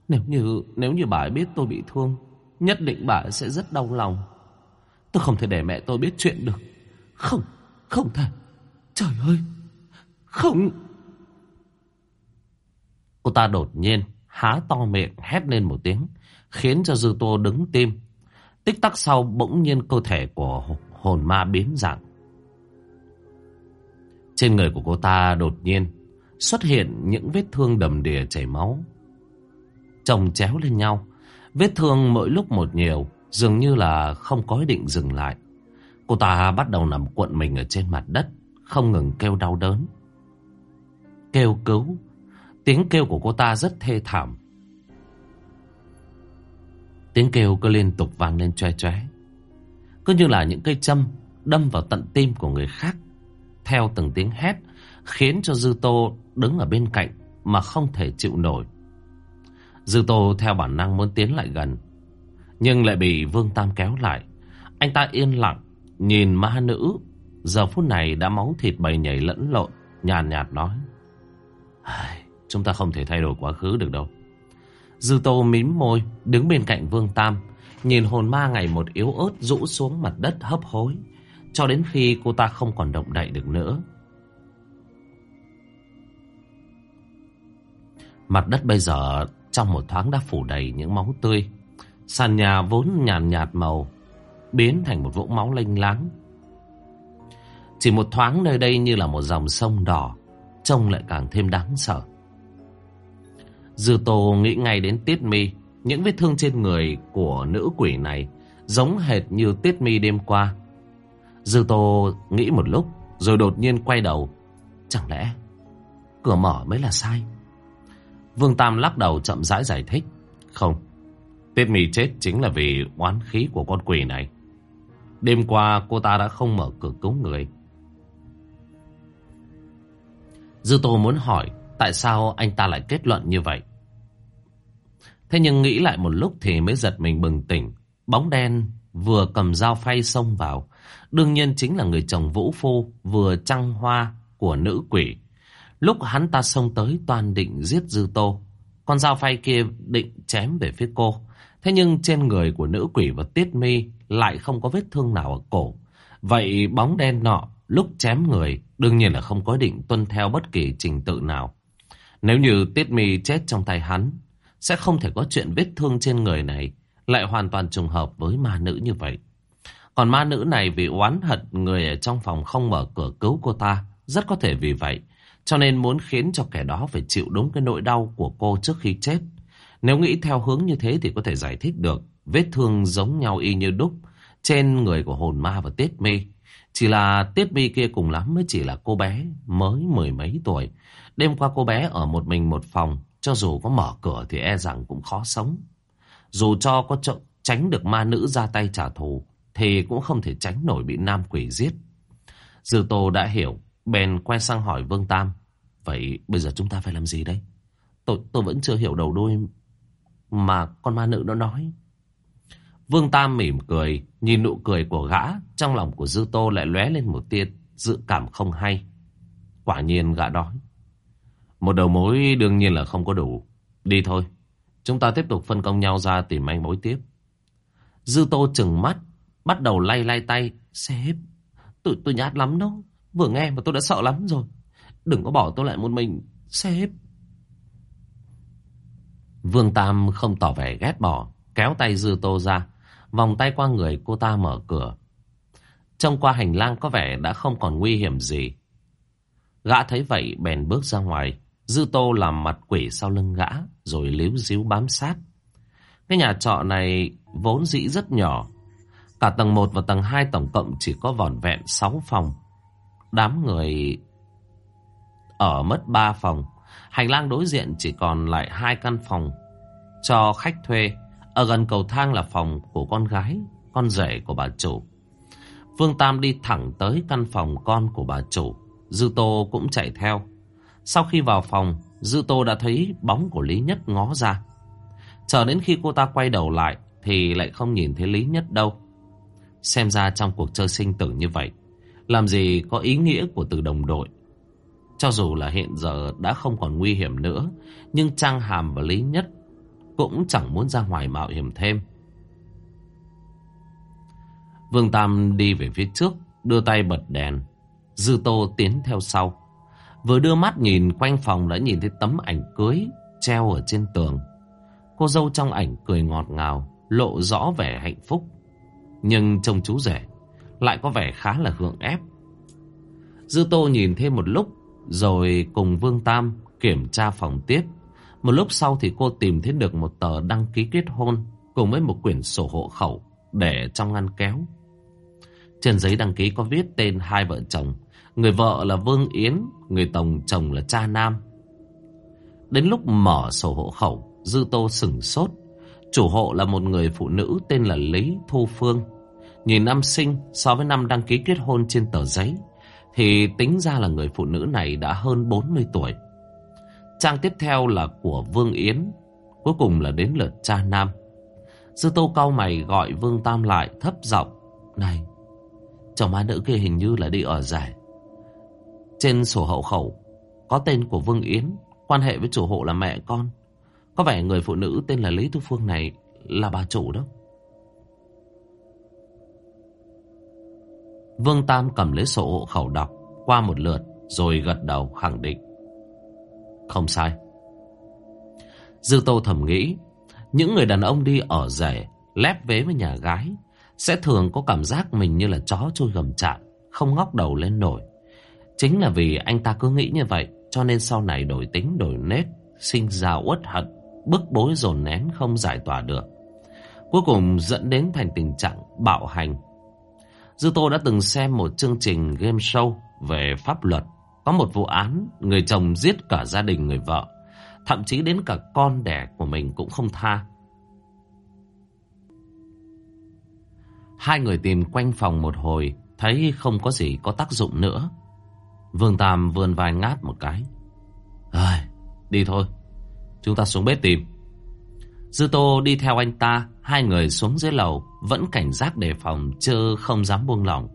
nếu như nếu như bà ấy biết tôi bị thương, nhất định bà ấy sẽ rất đau lòng. Tôi không thể để mẹ tôi biết chuyện được. Không, không thể. Trời ơi, không. Cô ta đột nhiên há to miệng hét lên một tiếng, khiến cho Dư Tô đứng tim. Tích tắc sau bỗng nhiên cơ thể của hồn ma biến dạng. Trên người của cô ta đột nhiên xuất hiện những vết thương đầm đìa chảy máu. Chồng chéo lên nhau, vết thương mỗi lúc một nhiều, dường như là không có ý định dừng lại. Cô ta bắt đầu nằm cuộn mình ở trên mặt đất, không ngừng kêu đau đớn. Kêu cứu, tiếng kêu của cô ta rất thê thảm. Tiếng kêu cứ liên tục vang lên choe choe. Cứ như là những cây châm đâm vào tận tim của người khác. Theo từng tiếng hét, khiến cho Dư Tô đứng ở bên cạnh mà không thể chịu nổi. Dư Tô theo bản năng muốn tiến lại gần, nhưng lại bị Vương Tam kéo lại. Anh ta yên lặng, nhìn ma nữ, giờ phút này đã máu thịt bầy nhảy lẫn lộn, nhàn nhạt, nhạt nói. Chúng ta không thể thay đổi quá khứ được đâu. Dư Tô mím môi, đứng bên cạnh Vương Tam, nhìn hồn ma ngày một yếu ớt rũ xuống mặt đất hấp hối, cho đến khi cô ta không còn động đậy được nữa. Mặt đất bây giờ trong một thoáng đã phủ đầy những máu tươi. Sàn nhà vốn nhàn nhạt, nhạt màu, biến thành một vũng máu lênh láng. Chỉ một thoáng nơi đây như là một dòng sông đỏ, trông lại càng thêm đáng sợ. Dư Tô nghĩ ngay đến Tiết Mi, những vết thương trên người của nữ quỷ này giống hệt như Tiết Mi đêm qua. Dư Tô nghĩ một lúc, rồi đột nhiên quay đầu. Chẳng lẽ cửa mở mới là sai? Vương Tam lắc đầu chậm rãi giải thích. Không, Tiết Mì chết chính là vì oán khí của con quỷ này. Đêm qua cô ta đã không mở cửa cứu người. Dư Tô muốn hỏi tại sao anh ta lại kết luận như vậy. Thế nhưng nghĩ lại một lúc thì mới giật mình bừng tỉnh. Bóng đen vừa cầm dao phay xông vào. Đương nhiên chính là người chồng vũ phu vừa trăng hoa của nữ quỷ. Lúc hắn ta xông tới toàn định giết Dư Tô. Con dao phay kia định chém về phía cô. Thế nhưng trên người của nữ quỷ và tiết mi lại không có vết thương nào ở cổ. Vậy bóng đen nọ lúc chém người đương nhiên là không có định tuân theo bất kỳ trình tự nào. Nếu như tiết mi chết trong tay hắn, sẽ không thể có chuyện vết thương trên người này lại hoàn toàn trùng hợp với ma nữ như vậy. Còn ma nữ này vì oán hận người ở trong phòng không mở cửa cứu cô ta, rất có thể vì vậy, cho nên muốn khiến cho kẻ đó phải chịu đúng cái nỗi đau của cô trước khi chết. Nếu nghĩ theo hướng như thế thì có thể giải thích được vết thương giống nhau y như đúc trên người của hồn ma và tiết mi. Chỉ là tiết mi kia cùng lắm mới chỉ là cô bé mới mười mấy tuổi. Đêm qua cô bé ở một mình một phòng, cho dù có mở cửa thì e rằng cũng khó sống. Dù cho có trợ, tránh được ma nữ ra tay trả thù, thì cũng không thể tránh nổi bị nam quỷ giết. Dư Tô đã hiểu, bèn quay sang hỏi Vương Tam. Vậy bây giờ chúng ta phải làm gì đấy? Tôi, tôi vẫn chưa hiểu đầu đuôi mà con ma nữ nó nói. Vương Tam mỉm cười, nhìn nụ cười của gã, trong lòng của Dư Tô lại lóe lên một tia dự cảm không hay. Quả nhiên gã đói. Một đầu mối đương nhiên là không có đủ. Đi thôi, chúng ta tiếp tục phân công nhau ra tìm manh mối tiếp. Dư Tô chừng mắt, bắt đầu lay lay tay. Sếp, tôi, tôi nhát lắm đâu. Vừa nghe mà tôi đã sợ lắm rồi. Đừng có bỏ tôi lại một mình. Sếp. Vương Tam không tỏ vẻ ghét bỏ, kéo tay Dư Tô ra, vòng tay qua người cô ta mở cửa. Trông qua hành lang có vẻ đã không còn nguy hiểm gì. Gã thấy vậy bèn bước ra ngoài, Dư Tô làm mặt quỷ sau lưng gã, rồi líu díu bám sát. Cái nhà trọ này vốn dĩ rất nhỏ. Cả tầng 1 và tầng 2 tổng cộng chỉ có vỏn vẹn 6 phòng. Đám người ở mất ba phòng. Hành lang đối diện chỉ còn lại hai căn phòng cho khách thuê. Ở gần cầu thang là phòng của con gái, con rể của bà chủ. Vương Tam đi thẳng tới căn phòng con của bà chủ. Dư Tô cũng chạy theo. Sau khi vào phòng, Dư Tô đã thấy bóng của Lý Nhất ngó ra. Chờ đến khi cô ta quay đầu lại thì lại không nhìn thấy Lý Nhất đâu. Xem ra trong cuộc chơi sinh tử như vậy, làm gì có ý nghĩa của từ đồng đội. Cho dù là hiện giờ đã không còn nguy hiểm nữa, nhưng Trang Hàm và Lý Nhất cũng chẳng muốn ra ngoài mạo hiểm thêm. Vương Tam đi về phía trước, đưa tay bật đèn. Dư Tô tiến theo sau. Vừa đưa mắt nhìn quanh phòng đã nhìn thấy tấm ảnh cưới treo ở trên tường. Cô dâu trong ảnh cười ngọt ngào, lộ rõ vẻ hạnh phúc. Nhưng trông chú rể lại có vẻ khá là gượng ép. Dư Tô nhìn thêm một lúc rồi cùng Vương Tam kiểm tra phòng tiếp. Một lúc sau thì cô tìm thấy được một tờ đăng ký kết hôn cùng với một quyển sổ hộ khẩu để trong ngăn kéo. Trên giấy đăng ký có viết tên hai vợ chồng. Người vợ là Vương Yến, người tổng chồng là cha Nam. Đến lúc mở sổ hộ khẩu, Dư Tô sửng sốt. Chủ hộ là một người phụ nữ tên là Lý Thu Phương. Nhìn năm sinh so với năm đăng ký kết hôn trên tờ giấy, thì tính ra là người phụ nữ này đã hơn 40 tuổi. Trang tiếp theo là của Vương Yến, cuối cùng là đến lượt cha Nam. sư Tô cau mày gọi Vương Tam lại thấp giọng, "Này, chồng má nữ kia hình như là đi ở giải Trên sổ hậu khẩu có tên của Vương Yến, quan hệ với chủ hộ là mẹ con. Có vẻ người phụ nữ tên là Lý Thu Phương này là bà chủ đó." Vương Tam cầm lấy sổ hộ khẩu đọc qua một lượt rồi gật đầu khẳng định. Không sai. Dư Tô thầm nghĩ, những người đàn ông đi ở rể, lép vế với nhà gái, sẽ thường có cảm giác mình như là chó trôi gầm chạm, không ngóc đầu lên nổi. Chính là vì anh ta cứ nghĩ như vậy, cho nên sau này đổi tính đổi nết, sinh ra uất hận, bức bối dồn nén không giải tỏa được. Cuối cùng dẫn đến thành tình trạng bạo hành. Dư Tô đã từng xem một chương trình game show về pháp luật. Có một vụ án, người chồng giết cả gia đình người vợ. Thậm chí đến cả con đẻ của mình cũng không tha. Hai người tìm quanh phòng một hồi, thấy không có gì có tác dụng nữa. Vương Tam vươn vai ngát một cái. À, đi thôi, chúng ta xuống bếp tìm. Dư Tô đi theo anh ta, hai người xuống dưới lầu, vẫn cảnh giác đề phòng, chứ không dám buông lỏng.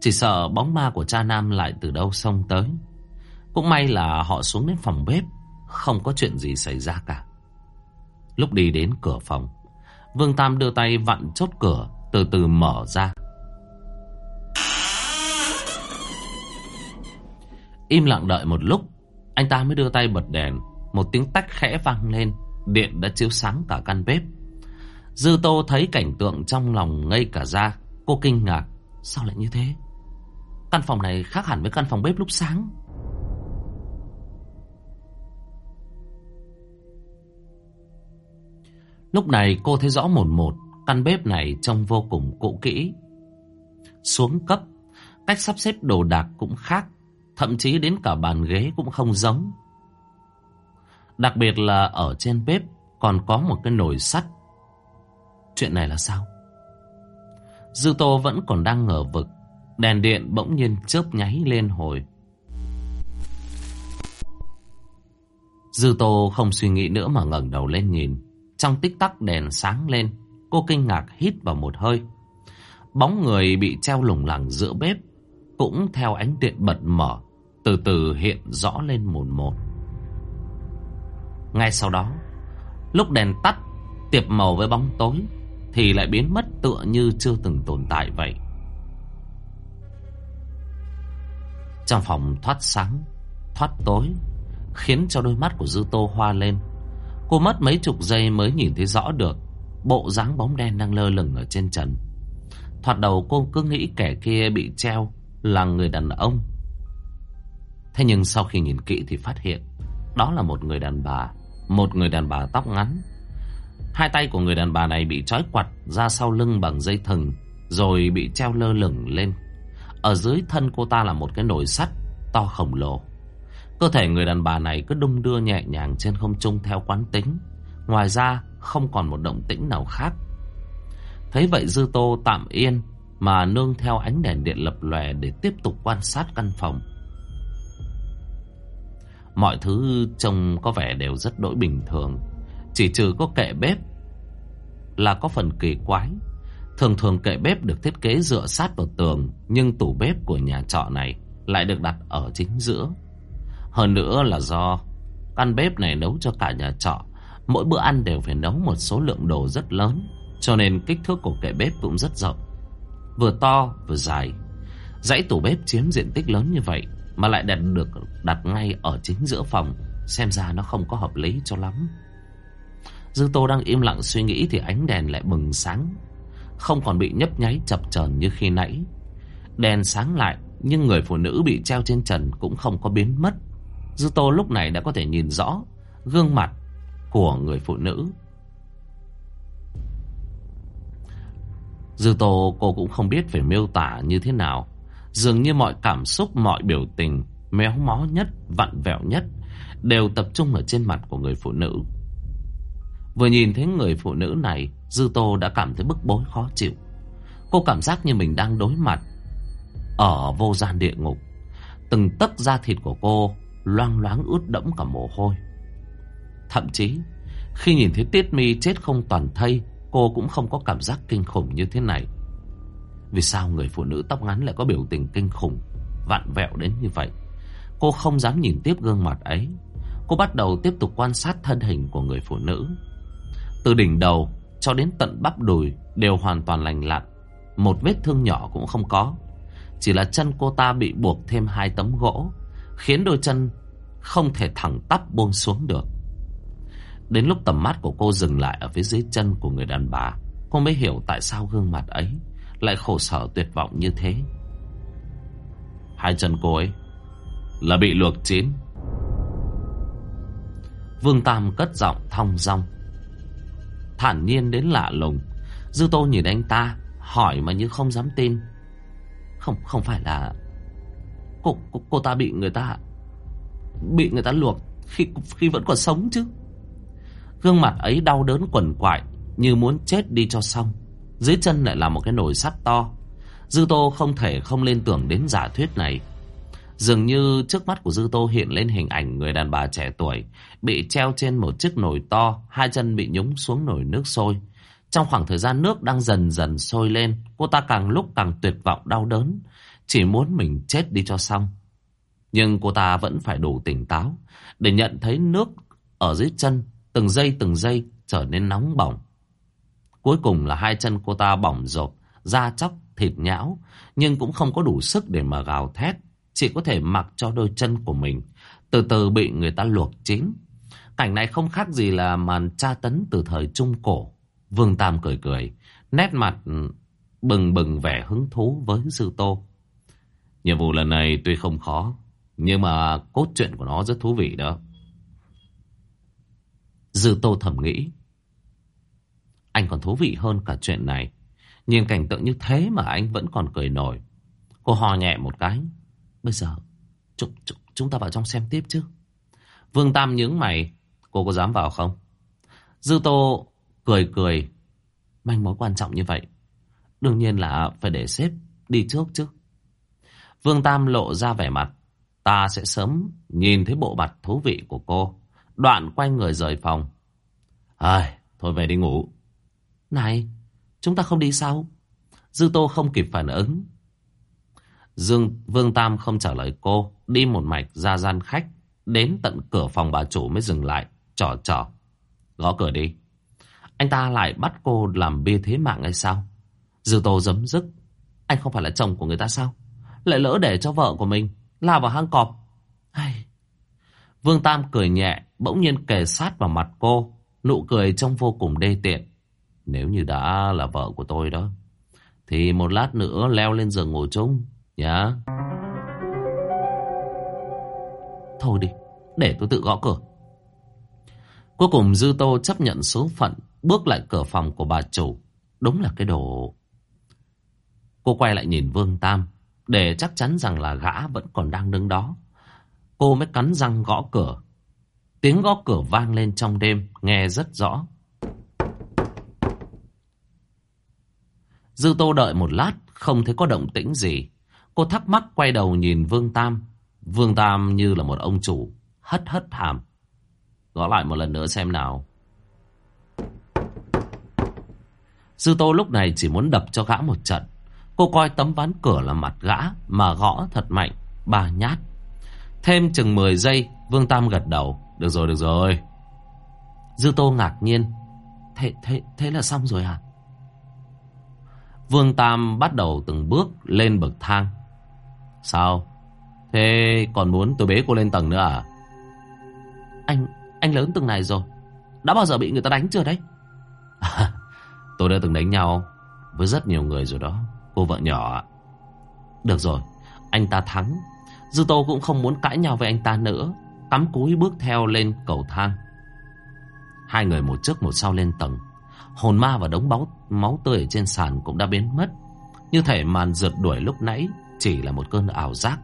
Chỉ sợ bóng ma của cha Nam lại từ đâu xông tới. Cũng may là họ xuống đến phòng bếp, không có chuyện gì xảy ra cả. Lúc đi đến cửa phòng, Vương Tam đưa tay vặn chốt cửa, từ từ mở ra. Im lặng đợi một lúc, anh ta mới đưa tay bật đèn, một tiếng tách khẽ vang lên, điện đã chiếu sáng cả căn bếp. Dư Tô thấy cảnh tượng trong lòng ngây cả ra, cô kinh ngạc, sao lại như thế? Căn phòng này khác hẳn với căn phòng bếp lúc sáng. Lúc này cô thấy rõ một một căn bếp này trông vô cùng cũ kỹ. Xuống cấp, cách sắp xếp đồ đạc cũng khác, thậm chí đến cả bàn ghế cũng không giống. Đặc biệt là ở trên bếp còn có một cái nồi sắt. Chuyện này là sao? Dư Tô vẫn còn đang ngờ vực. Đèn điện bỗng nhiên chớp nháy lên hồi. Dư Tô không suy nghĩ nữa mà ngẩng đầu lên nhìn. Trong tích tắc đèn sáng lên, Cô kinh ngạc hít vào một hơi. Bóng người bị treo lủng lẳng giữa bếp Cũng theo ánh điện bật mở, Từ từ hiện rõ lên một một. Ngay sau đó, Lúc đèn tắt, Tiệp màu với bóng tối, Thì lại biến mất tựa như chưa từng tồn tại vậy. Trong phòng thoát sáng, Thoát tối, Khiến cho đôi mắt của Dư Tô hoa lên. Cô mất mấy chục giây mới nhìn thấy rõ được Bộ dáng bóng đen đang lơ lửng ở trên trần. Thoạt đầu cô cứ nghĩ kẻ kia bị treo Là người đàn ông. Thế nhưng sau khi nhìn kỹ thì phát hiện Đó là một người đàn bà. Một người đàn bà tóc ngắn. Hai tay của người đàn bà này bị trói quặt ra sau lưng bằng dây thừng, Rồi bị treo lơ lửng lên. Ở dưới thân cô ta là một cái nồi sắt to khổng lồ. Cơ thể người đàn bà này cứ đung đưa nhẹ nhàng trên không trung theo quán tính. Ngoài ra, không còn một động tĩnh nào khác. Thấy vậy Dư Tô tạm yên Mà nương theo ánh đèn điện lập lòe Để tiếp tục quan sát căn phòng. Mọi thứ trông có vẻ đều rất đỗi bình thường. Chỉ trừ có kệ bếp Là có phần kỳ quái. Thường thường kệ bếp được thiết kế dựa sát vào tường, Nhưng tủ bếp của nhà trọ này Lại được đặt ở chính giữa. Hơn nữa là do Căn bếp này nấu cho cả nhà trọ, Mỗi bữa ăn đều phải nấu một số lượng đồ rất lớn, Cho nên kích thước của kệ bếp cũng rất rộng. Vừa to, vừa dài. Dãy tủ bếp chiếm diện tích lớn như vậy mà lại đặt được, đặt ngay ở chính giữa phòng, Xem ra nó không có hợp lý cho lắm Dư Tô đang im lặng suy nghĩ Thì ánh đèn lại bừng sáng, Không còn bị nhấp nháy chập chờn như khi nãy Đèn sáng lại, Nhưng người phụ nữ bị treo trên trần Cũng không có biến mất Dư Tô lúc này đã có thể nhìn rõ Gương mặt của người phụ nữ. Dư Tô, cô cũng không biết phải miêu tả như thế nào. Dường như mọi cảm xúc, mọi biểu tình, méo mó nhất, vặn vẹo nhất, đều tập trung ở trên mặt của người phụ nữ. Vừa nhìn thấy người phụ nữ này, Dư Tô đã cảm thấy bức bối khó chịu. Cô cảm giác như mình đang đối mặt ở vô gian địa ngục. Từng tấc da thịt của cô loang loáng ướt đẫm cả mồ hôi. Thậm chí Khi nhìn thấy Tiết Mi chết không toàn thây Cô cũng không có cảm giác kinh khủng như thế này vì sao người phụ nữ tóc ngắn lại có biểu tình kinh khủng Vặn vẹo đến như vậy? Cô không dám nhìn tiếp gương mặt ấy. Cô bắt đầu tiếp tục quan sát thân hình của người phụ nữ. Từ đỉnh đầu cho đến tận bắp đùi Đều hoàn toàn lành lặn. Một vết thương nhỏ cũng không có. Chỉ là chân cô ta bị buộc thêm hai tấm gỗ Khiến đôi chân không thể thẳng tắp buông xuống được. Đến lúc tầm mắt của cô dừng lại ở phía dưới chân của người đàn bà, cô mới hiểu tại sao gương mặt ấy lại khổ sở tuyệt vọng như thế. Hai chân cô ấy là bị luộc chín. Vương Tam cất giọng thong dong, thản nhiên đến lạ lùng. Dư Tô nhìn anh ta, hỏi mà như không dám tin. Không, không phải là cô, cô, cô ta bị người ta bị người ta luộc khi khi vẫn còn sống chứ? Gương mặt ấy đau đớn quằn quại Như muốn chết đi cho xong dưới chân lại là một cái nồi sắt to. Dư Tô không thể không lên tưởng đến giả thuyết này. Dường như trước mắt của Dư Tô hiện lên hình ảnh người đàn bà trẻ tuổi, Bị treo trên một chiếc nồi to, Hai chân bị nhúng xuống nồi nước sôi. Trong khoảng thời gian nước đang dần dần sôi lên, Cô ta càng lúc càng tuyệt vọng, đau đớn, Chỉ muốn mình chết đi cho xong. Nhưng cô ta vẫn phải đủ tỉnh táo Để nhận thấy nước ở dưới chân Từng giây từng giây trở nên nóng bỏng. Cuối cùng là hai chân cô ta bỏng rộp, da chóc, thịt nhão, nhưng cũng không có đủ sức để mà gào thét. Chỉ có thể mặc cho đôi chân của mình, từ từ bị người ta luộc chín. Cảnh này không khác gì là màn tra tấn từ thời Trung Cổ. Vương Tam cười cười, nét mặt ừ, bừng bừng vẻ hứng thú với Sư Tô. Nhiệm vụ lần này tuy không khó, nhưng mà cốt truyện của nó rất thú vị đó. Dư tô thầm nghĩ. Anh còn thú vị hơn cả chuyện này. Nhìn cảnh tượng như thế mà anh vẫn còn cười nổi. Cô hò nhẹ một cái. Bây giờ, chúng, chúng, chúng ta vào trong xem tiếp chứ. Vương Tam nhướng mày. Cô có dám vào không? Dư tô cười cười. Manh mối quan trọng như vậy Đương nhiên là phải để sếp đi trước chứ Vương Tam lộ ra vẻ mặt Ta sẽ sớm nhìn thấy bộ mặt thú vị của cô Đoạn quay người rời phòng Ai, Thôi về đi ngủ này, Chúng ta không đi sao? Dư Tô không kịp phản ứng. Dương Vương Tam không trả lời cô, Đi một mạch ra gian khách, Đến tận cửa phòng bà chủ mới dừng lại, trò trò. Gõ cửa đi. Anh ta lại bắt cô làm bia thế mạng hay sao? Dư Tô giấm dứt. Anh không phải là chồng của người ta sao? Lại lỡ để cho vợ của mình Lao vào hang cọp. Ai... Vương Tam cười nhẹ, Bỗng nhiên kề sát vào mặt cô, Nụ cười trông vô cùng đê tiện. Nếu như đã là vợ của tôi đó, Thì một lát nữa leo lên giường ngủ chung, Nhá. Thôi đi, Để tôi tự gõ cửa. Cuối cùng Dư Tô chấp nhận số phận, Bước lại cửa phòng của bà chủ. Đúng là cái đồ. Cô quay lại nhìn Vương Tam, Để chắc chắn rằng là gã vẫn còn đang đứng đó. Cô mới cắn răng gõ cửa. Tiếng gõ cửa vang lên trong đêm, Nghe rất rõ. Dư Tô đợi một lát Không thấy có động tĩnh gì. Cô thắc mắc quay đầu nhìn Vương Tam. Vương Tam như là một ông chủ Hất hất hàm. Gõ lại một lần nữa xem nào. Dư Tô lúc này chỉ muốn đập cho gã một trận. Cô coi tấm ván cửa là mặt gã Mà gõ thật mạnh Ba nhát. Thêm chừng 10 giây Vương Tam gật đầu. Được rồi được rồi. Dư Tô ngạc nhiên. Thế, thế, thế là xong rồi à Vương Tam bắt đầu từng bước lên bậc thang. Sao? Thế còn muốn tôi bế cô lên tầng nữa à? Anh Anh lớn từng này rồi. Đã bao giờ bị người ta đánh chưa đấy? <laughs> Tôi đã từng đánh nhau Với rất nhiều người rồi đó Cô vợ nhỏ Được rồi Anh ta thắng. Dư Tô cũng không muốn cãi nhau với anh ta nữa Cắm cúi bước theo lên cầu thang. Hai người một trước một sau lên tầng Hồn ma và đống máu, máu tươi ở trên sàn cũng đã biến mất. Như thể màn rượt đuổi lúc nãy Chỉ là một cơn ảo giác.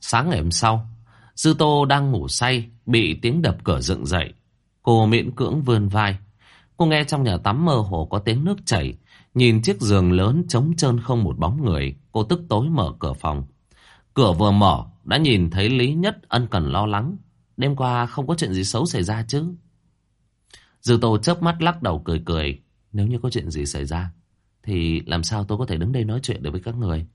Sáng ngày hôm sau Dư Tô đang ngủ say Bị tiếng đập cửa dựng dậy. Cô miễn cưỡng vươn vai. Cô nghe trong nhà tắm mơ hồ có tiếng nước chảy. Nhìn chiếc giường lớn trống trơn không một bóng người, Cô tức tối mở cửa phòng. Cửa vừa mở, Đã nhìn thấy Lý Nhất ân cần lo lắng. Đêm qua không có chuyện gì xấu xảy ra chứ? Dư Tô chớp mắt lắc đầu cười cười. Nếu như có chuyện gì xảy ra, Thì làm sao tôi có thể đứng đây nói chuyện được với các người?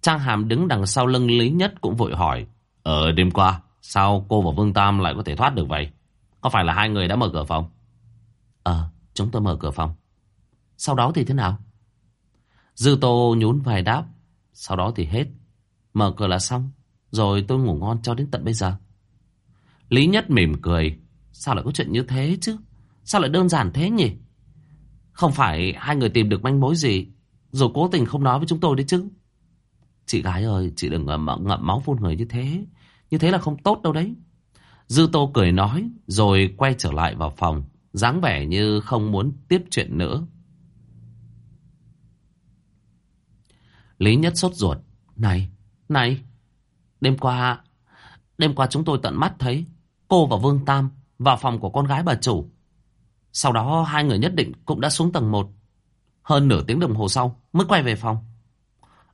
Trang Hàm đứng đằng sau lưng Lý Nhất cũng vội hỏi. Ở đêm qua, Sao cô và Vương Tam lại có thể thoát được vậy? Có phải là hai người đã mở cửa phòng? Ờ chúng tôi mở cửa phòng. Sau đó thì thế nào? Dư Tô nhún vài đáp. Sau đó thì hết. Mở cửa là xong. Rồi tôi ngủ ngon cho đến tận bây giờ. Lý Nhất mỉm cười. Sao lại có chuyện như thế chứ? Sao lại đơn giản thế nhỉ? Không phải hai người tìm được manh mối gì Rồi cố tình không nói với chúng tôi đấy chứ. Chị gái ơi Chị đừng ngậm, ngậm máu phun người như thế. Như thế là không tốt đâu đấy. Dư Tô cười nói Rồi quay trở lại vào phòng dáng vẻ như không muốn tiếp chuyện nữa. Lý Nhất sốt ruột. Này, này Đêm qua Đêm qua chúng tôi tận mắt thấy Cô và Vương Tam vào phòng của con gái bà chủ. Sau đó hai người nhất định cũng đã xuống tầng 1 Hơn nửa tiếng đồng hồ sau Mới quay về phòng.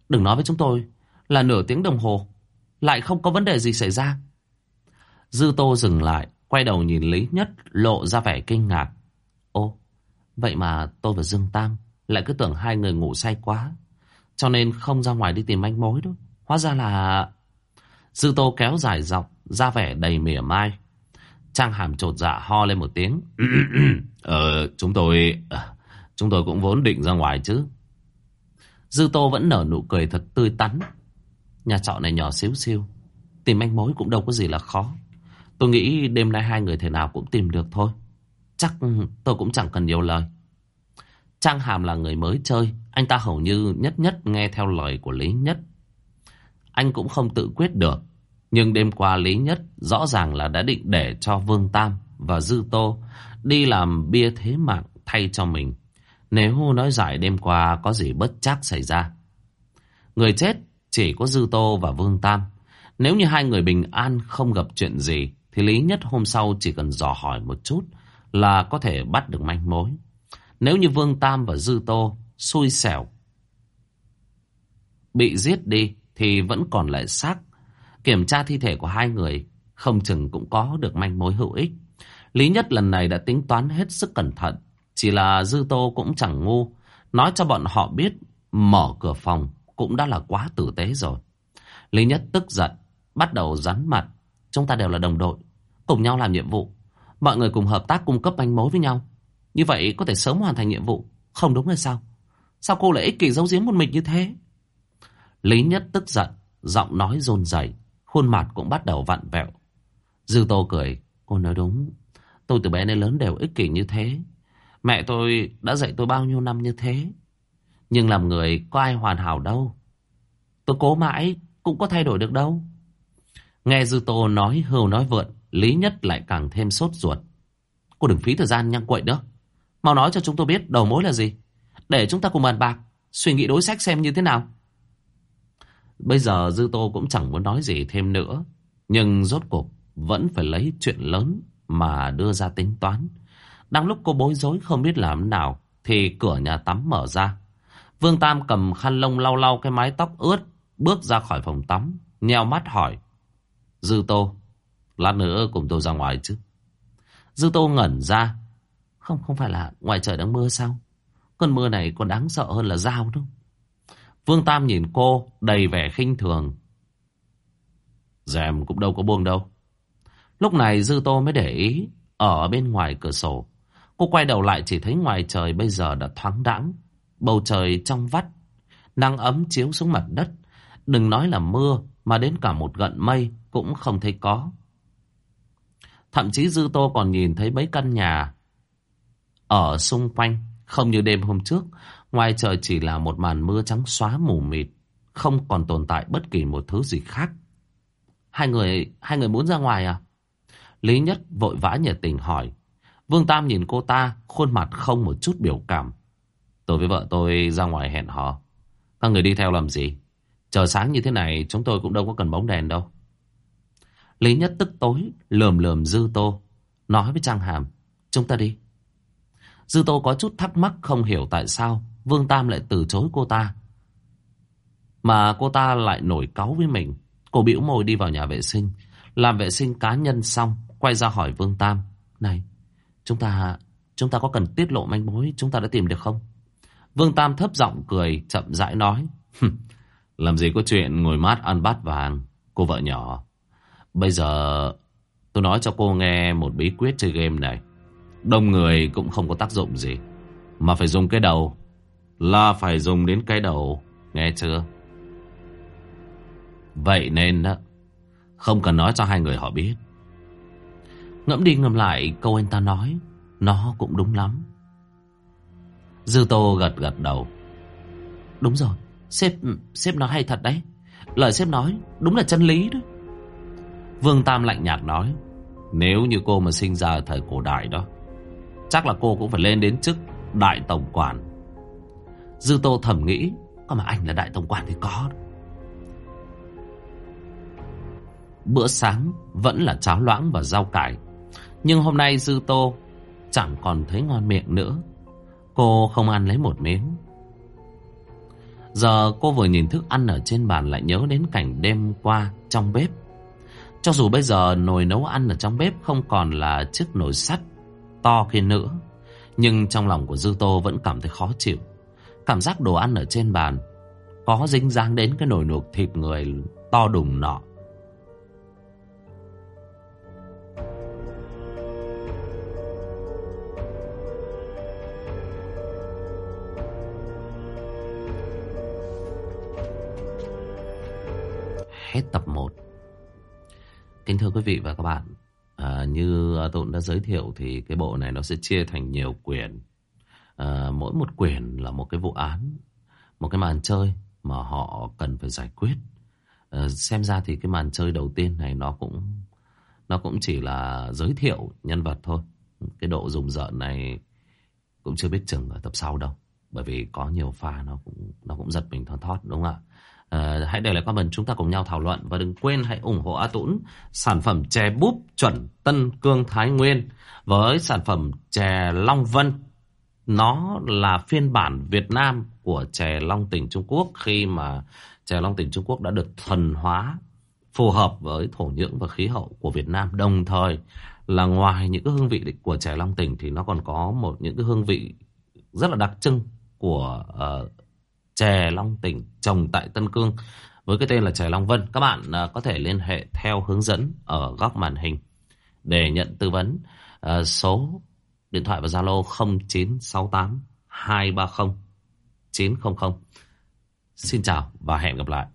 Đừng nói với chúng tôi là nửa tiếng đồng hồ Lại không có vấn đề gì xảy ra. Dư Tô dừng lại Quay đầu nhìn Lý Nhất Lộ ra vẻ kinh ngạc. Ô Vậy mà tôi và Dương Tam Lại cứ tưởng hai người ngủ say quá. Cho nên không ra ngoài đi tìm manh mối đâu. Hóa ra là Dư Tô kéo dài dọc Ra vẻ đầy mỉa mai. Trang hàm trột dạ ho lên một tiếng. <clears throat> Ờ chúng tôi ờ, Chúng tôi cũng vốn định ra ngoài chứ. Dư Tô vẫn nở nụ cười thật tươi tắn. Nhà trọ này nhỏ xíu xiu. Tìm manh mối cũng đâu có gì là khó. Tôi nghĩ đêm nay hai người thể nào cũng tìm được thôi. Chắc tôi cũng chẳng cần nhiều lời. Trang Hàm là người mới chơi. Anh ta hầu như nhất nhất nghe theo lời của Lý Nhất. Anh cũng không tự quyết được. Nhưng đêm qua Lý Nhất rõ ràng là đã định để cho Vương Tam và Dư Tô Đi làm bia thế mạng thay cho mình. Nếu nói giải đêm qua có gì bất chắc xảy ra. Người chết chỉ có Dư Tô và Vương Tam. Nếu như hai người bình an không gặp chuyện gì, thì Lý Nhất hôm sau chỉ cần dò hỏi một chút là có thể bắt được manh mối. Nếu như Vương Tam và Dư Tô xui xẻo bị giết đi thì vẫn còn lại xác. Kiểm tra thi thể của hai người không chừng cũng có được manh mối hữu ích. Lý Nhất lần này đã tính toán hết sức cẩn thận. Chỉ là Dư Tô cũng chẳng ngu. Nói cho bọn họ biết mở cửa phòng cũng đã là quá tử tế rồi. Lý Nhất tức giận, bắt đầu rắn mặt. Chúng ta đều là đồng đội, cùng nhau làm nhiệm vụ. Mọi người cùng hợp tác cung cấp manh mối với nhau. Như vậy có thể sớm hoàn thành nhiệm vụ. Không đúng hay sao? Sao cô lại ích kỷ giấu giếm một mình như thế? Lý Nhất tức giận, giọng nói rôn rẩy, khuôn mặt cũng bắt đầu vặn vẹo. Dư Tô cười, cô nói đúng. Tôi từ bé đến lớn đều ích kỷ như thế. Mẹ tôi đã dạy tôi bao nhiêu năm như thế. Nhưng làm người có ai hoàn hảo đâu. Tôi cố mãi cũng có thay đổi được đâu. Nghe Dư Tô nói hưu nói vượn, Lý Nhất lại càng thêm sốt ruột. Cô đừng phí thời gian nhăng quậy nữa. Mau nói cho chúng tôi biết đầu mối là gì. Để chúng ta cùng bàn bạc, suy nghĩ đối sách xem như thế nào. Bây giờ Dư Tô cũng chẳng muốn nói gì thêm nữa. Nhưng rốt cuộc vẫn phải lấy chuyện lớn mà đưa ra tính toán. Đang lúc cô bối rối không biết làm nào thì cửa nhà tắm mở ra. Vương Tam cầm khăn lông lau lau cái mái tóc ướt bước ra khỏi phòng tắm nheo mắt hỏi Dư Tô lát nữa cùng tôi ra ngoài chứ. Dư Tô ngẩn ra không không phải là ngoài trời đang mưa sao? Cơn mưa này còn đáng sợ hơn là dao đâu. Vương Tam nhìn cô đầy vẻ khinh thường. Dèm cũng đâu có buông đâu. Lúc này Dư Tô mới để ý ở bên ngoài cửa sổ. Cô quay đầu lại chỉ thấy ngoài trời bây giờ đã thoáng đãng, bầu trời trong vắt, nắng ấm chiếu xuống mặt đất. Đừng nói là mưa mà đến cả một gận mây cũng không thấy có. Thậm chí Dư Tô còn nhìn thấy mấy căn nhà ở xung quanh, không như đêm hôm trước, ngoài trời chỉ là một màn mưa trắng xóa mù mịt, không còn tồn tại bất kỳ một thứ gì khác. Hai người, hai người muốn ra ngoài à? Lý Nhất vội vã nhiệt tình hỏi. Vương Tam nhìn cô ta, khuôn mặt không một chút biểu cảm. Tôi với vợ tôi ra ngoài hẹn hò. Các người đi theo làm gì? Chờ sáng như thế này chúng tôi cũng đâu có cần bóng đèn đâu. Lý Nhất tức tối, lườm lườm Dư Tô. Nói với Trang Hàm, chúng ta đi. Dư Tô có chút thắc mắc không hiểu tại sao Vương Tam lại từ chối cô ta. Mà cô ta lại nổi cáu với mình. Cô bĩu môi đi vào nhà vệ sinh. Làm vệ sinh cá nhân xong, quay ra hỏi Vương Tam. Này, chúng ta chúng ta có cần tiết lộ manh mối chúng ta đã tìm được không? Vương Tam thấp giọng cười, chậm rãi nói. Làm gì có chuyện ngồi mát ăn bát vàng, cô vợ nhỏ. Bây giờ tôi nói cho cô nghe một bí quyết chơi game này. Đông người cũng không có tác dụng gì. Mà phải dùng cái đầu. Là phải dùng đến cái đầu. Nghe chưa? Vậy nên đó. Không cần nói cho hai người họ biết. Ngẫm đi ngẫm lại câu anh ta nói. Nó cũng đúng lắm. Dư Tô gật gật đầu. Đúng rồi. Sếp, sếp nói hay thật đấy. Lời sếp nói đúng là chân lý đó. Vương Tam lạnh nhạt nói. Nếu như cô mà sinh ra ở thời cổ đại đó. Chắc là cô cũng phải lên đến chức đại tổng quản. Dư Tô thầm nghĩ. Có mà anh là đại tổng quản thì có. Bữa sáng vẫn là cháo loãng và rau cải. Nhưng hôm nay Dư Tô chẳng còn thấy ngon miệng nữa. Cô không ăn lấy một miếng. Giờ cô vừa nhìn thức ăn ở trên bàn lại nhớ đến cảnh đêm qua trong bếp. Cho dù bây giờ nồi nấu ăn ở trong bếp không còn là chiếc nồi sắt to kia nữa. Nhưng trong lòng của Dư Tô vẫn cảm thấy khó chịu. Cảm giác đồ ăn ở trên bàn có dính dáng đến cái nồi luộc thịt người to đùng nọ. Hết tập 1 Kính thưa quý vị và các bạn à, Như tôi đã giới thiệu Thì cái bộ này nó sẽ chia thành nhiều quyển. À, Mỗi một quyển là một cái vụ án Một cái màn chơi Mà họ cần phải giải quyết. À, Xem ra thì cái màn chơi đầu tiên này Nó cũng Nó cũng chỉ là giới thiệu nhân vật thôi. Cái độ rùng rợn này Cũng chưa biết chừng ở tập sau đâu Bởi vì có nhiều pha nó cũng nó cũng giật mình thon thót đúng không ạ? Uh, hãy để lại comment chúng ta cùng nhau thảo luận và đừng quên hãy ủng hộ A Tũng sản phẩm chè búp chuẩn Tân Cương Thái Nguyên với sản phẩm chè Long Vân. Nó là phiên bản Việt Nam của chè Long Tỉnh Trung Quốc. Khi mà chè Long Tỉnh Trung Quốc đã được thuần hóa phù hợp với thổ nhưỡng và khí hậu của Việt Nam. Đồng thời là ngoài những cái hương vị của chè Long Tỉnh thì nó còn có một những cái hương vị rất là đặc trưng của uh, chè Long Tỉnh trồng tại Tân Cương với cái tên là chè Long Vân. Các bạn uh, có thể liên hệ theo hướng dẫn ở góc màn hình để nhận tư vấn uh, số điện thoại và Zalo 0968 230 900. Xin chào và hẹn gặp lại.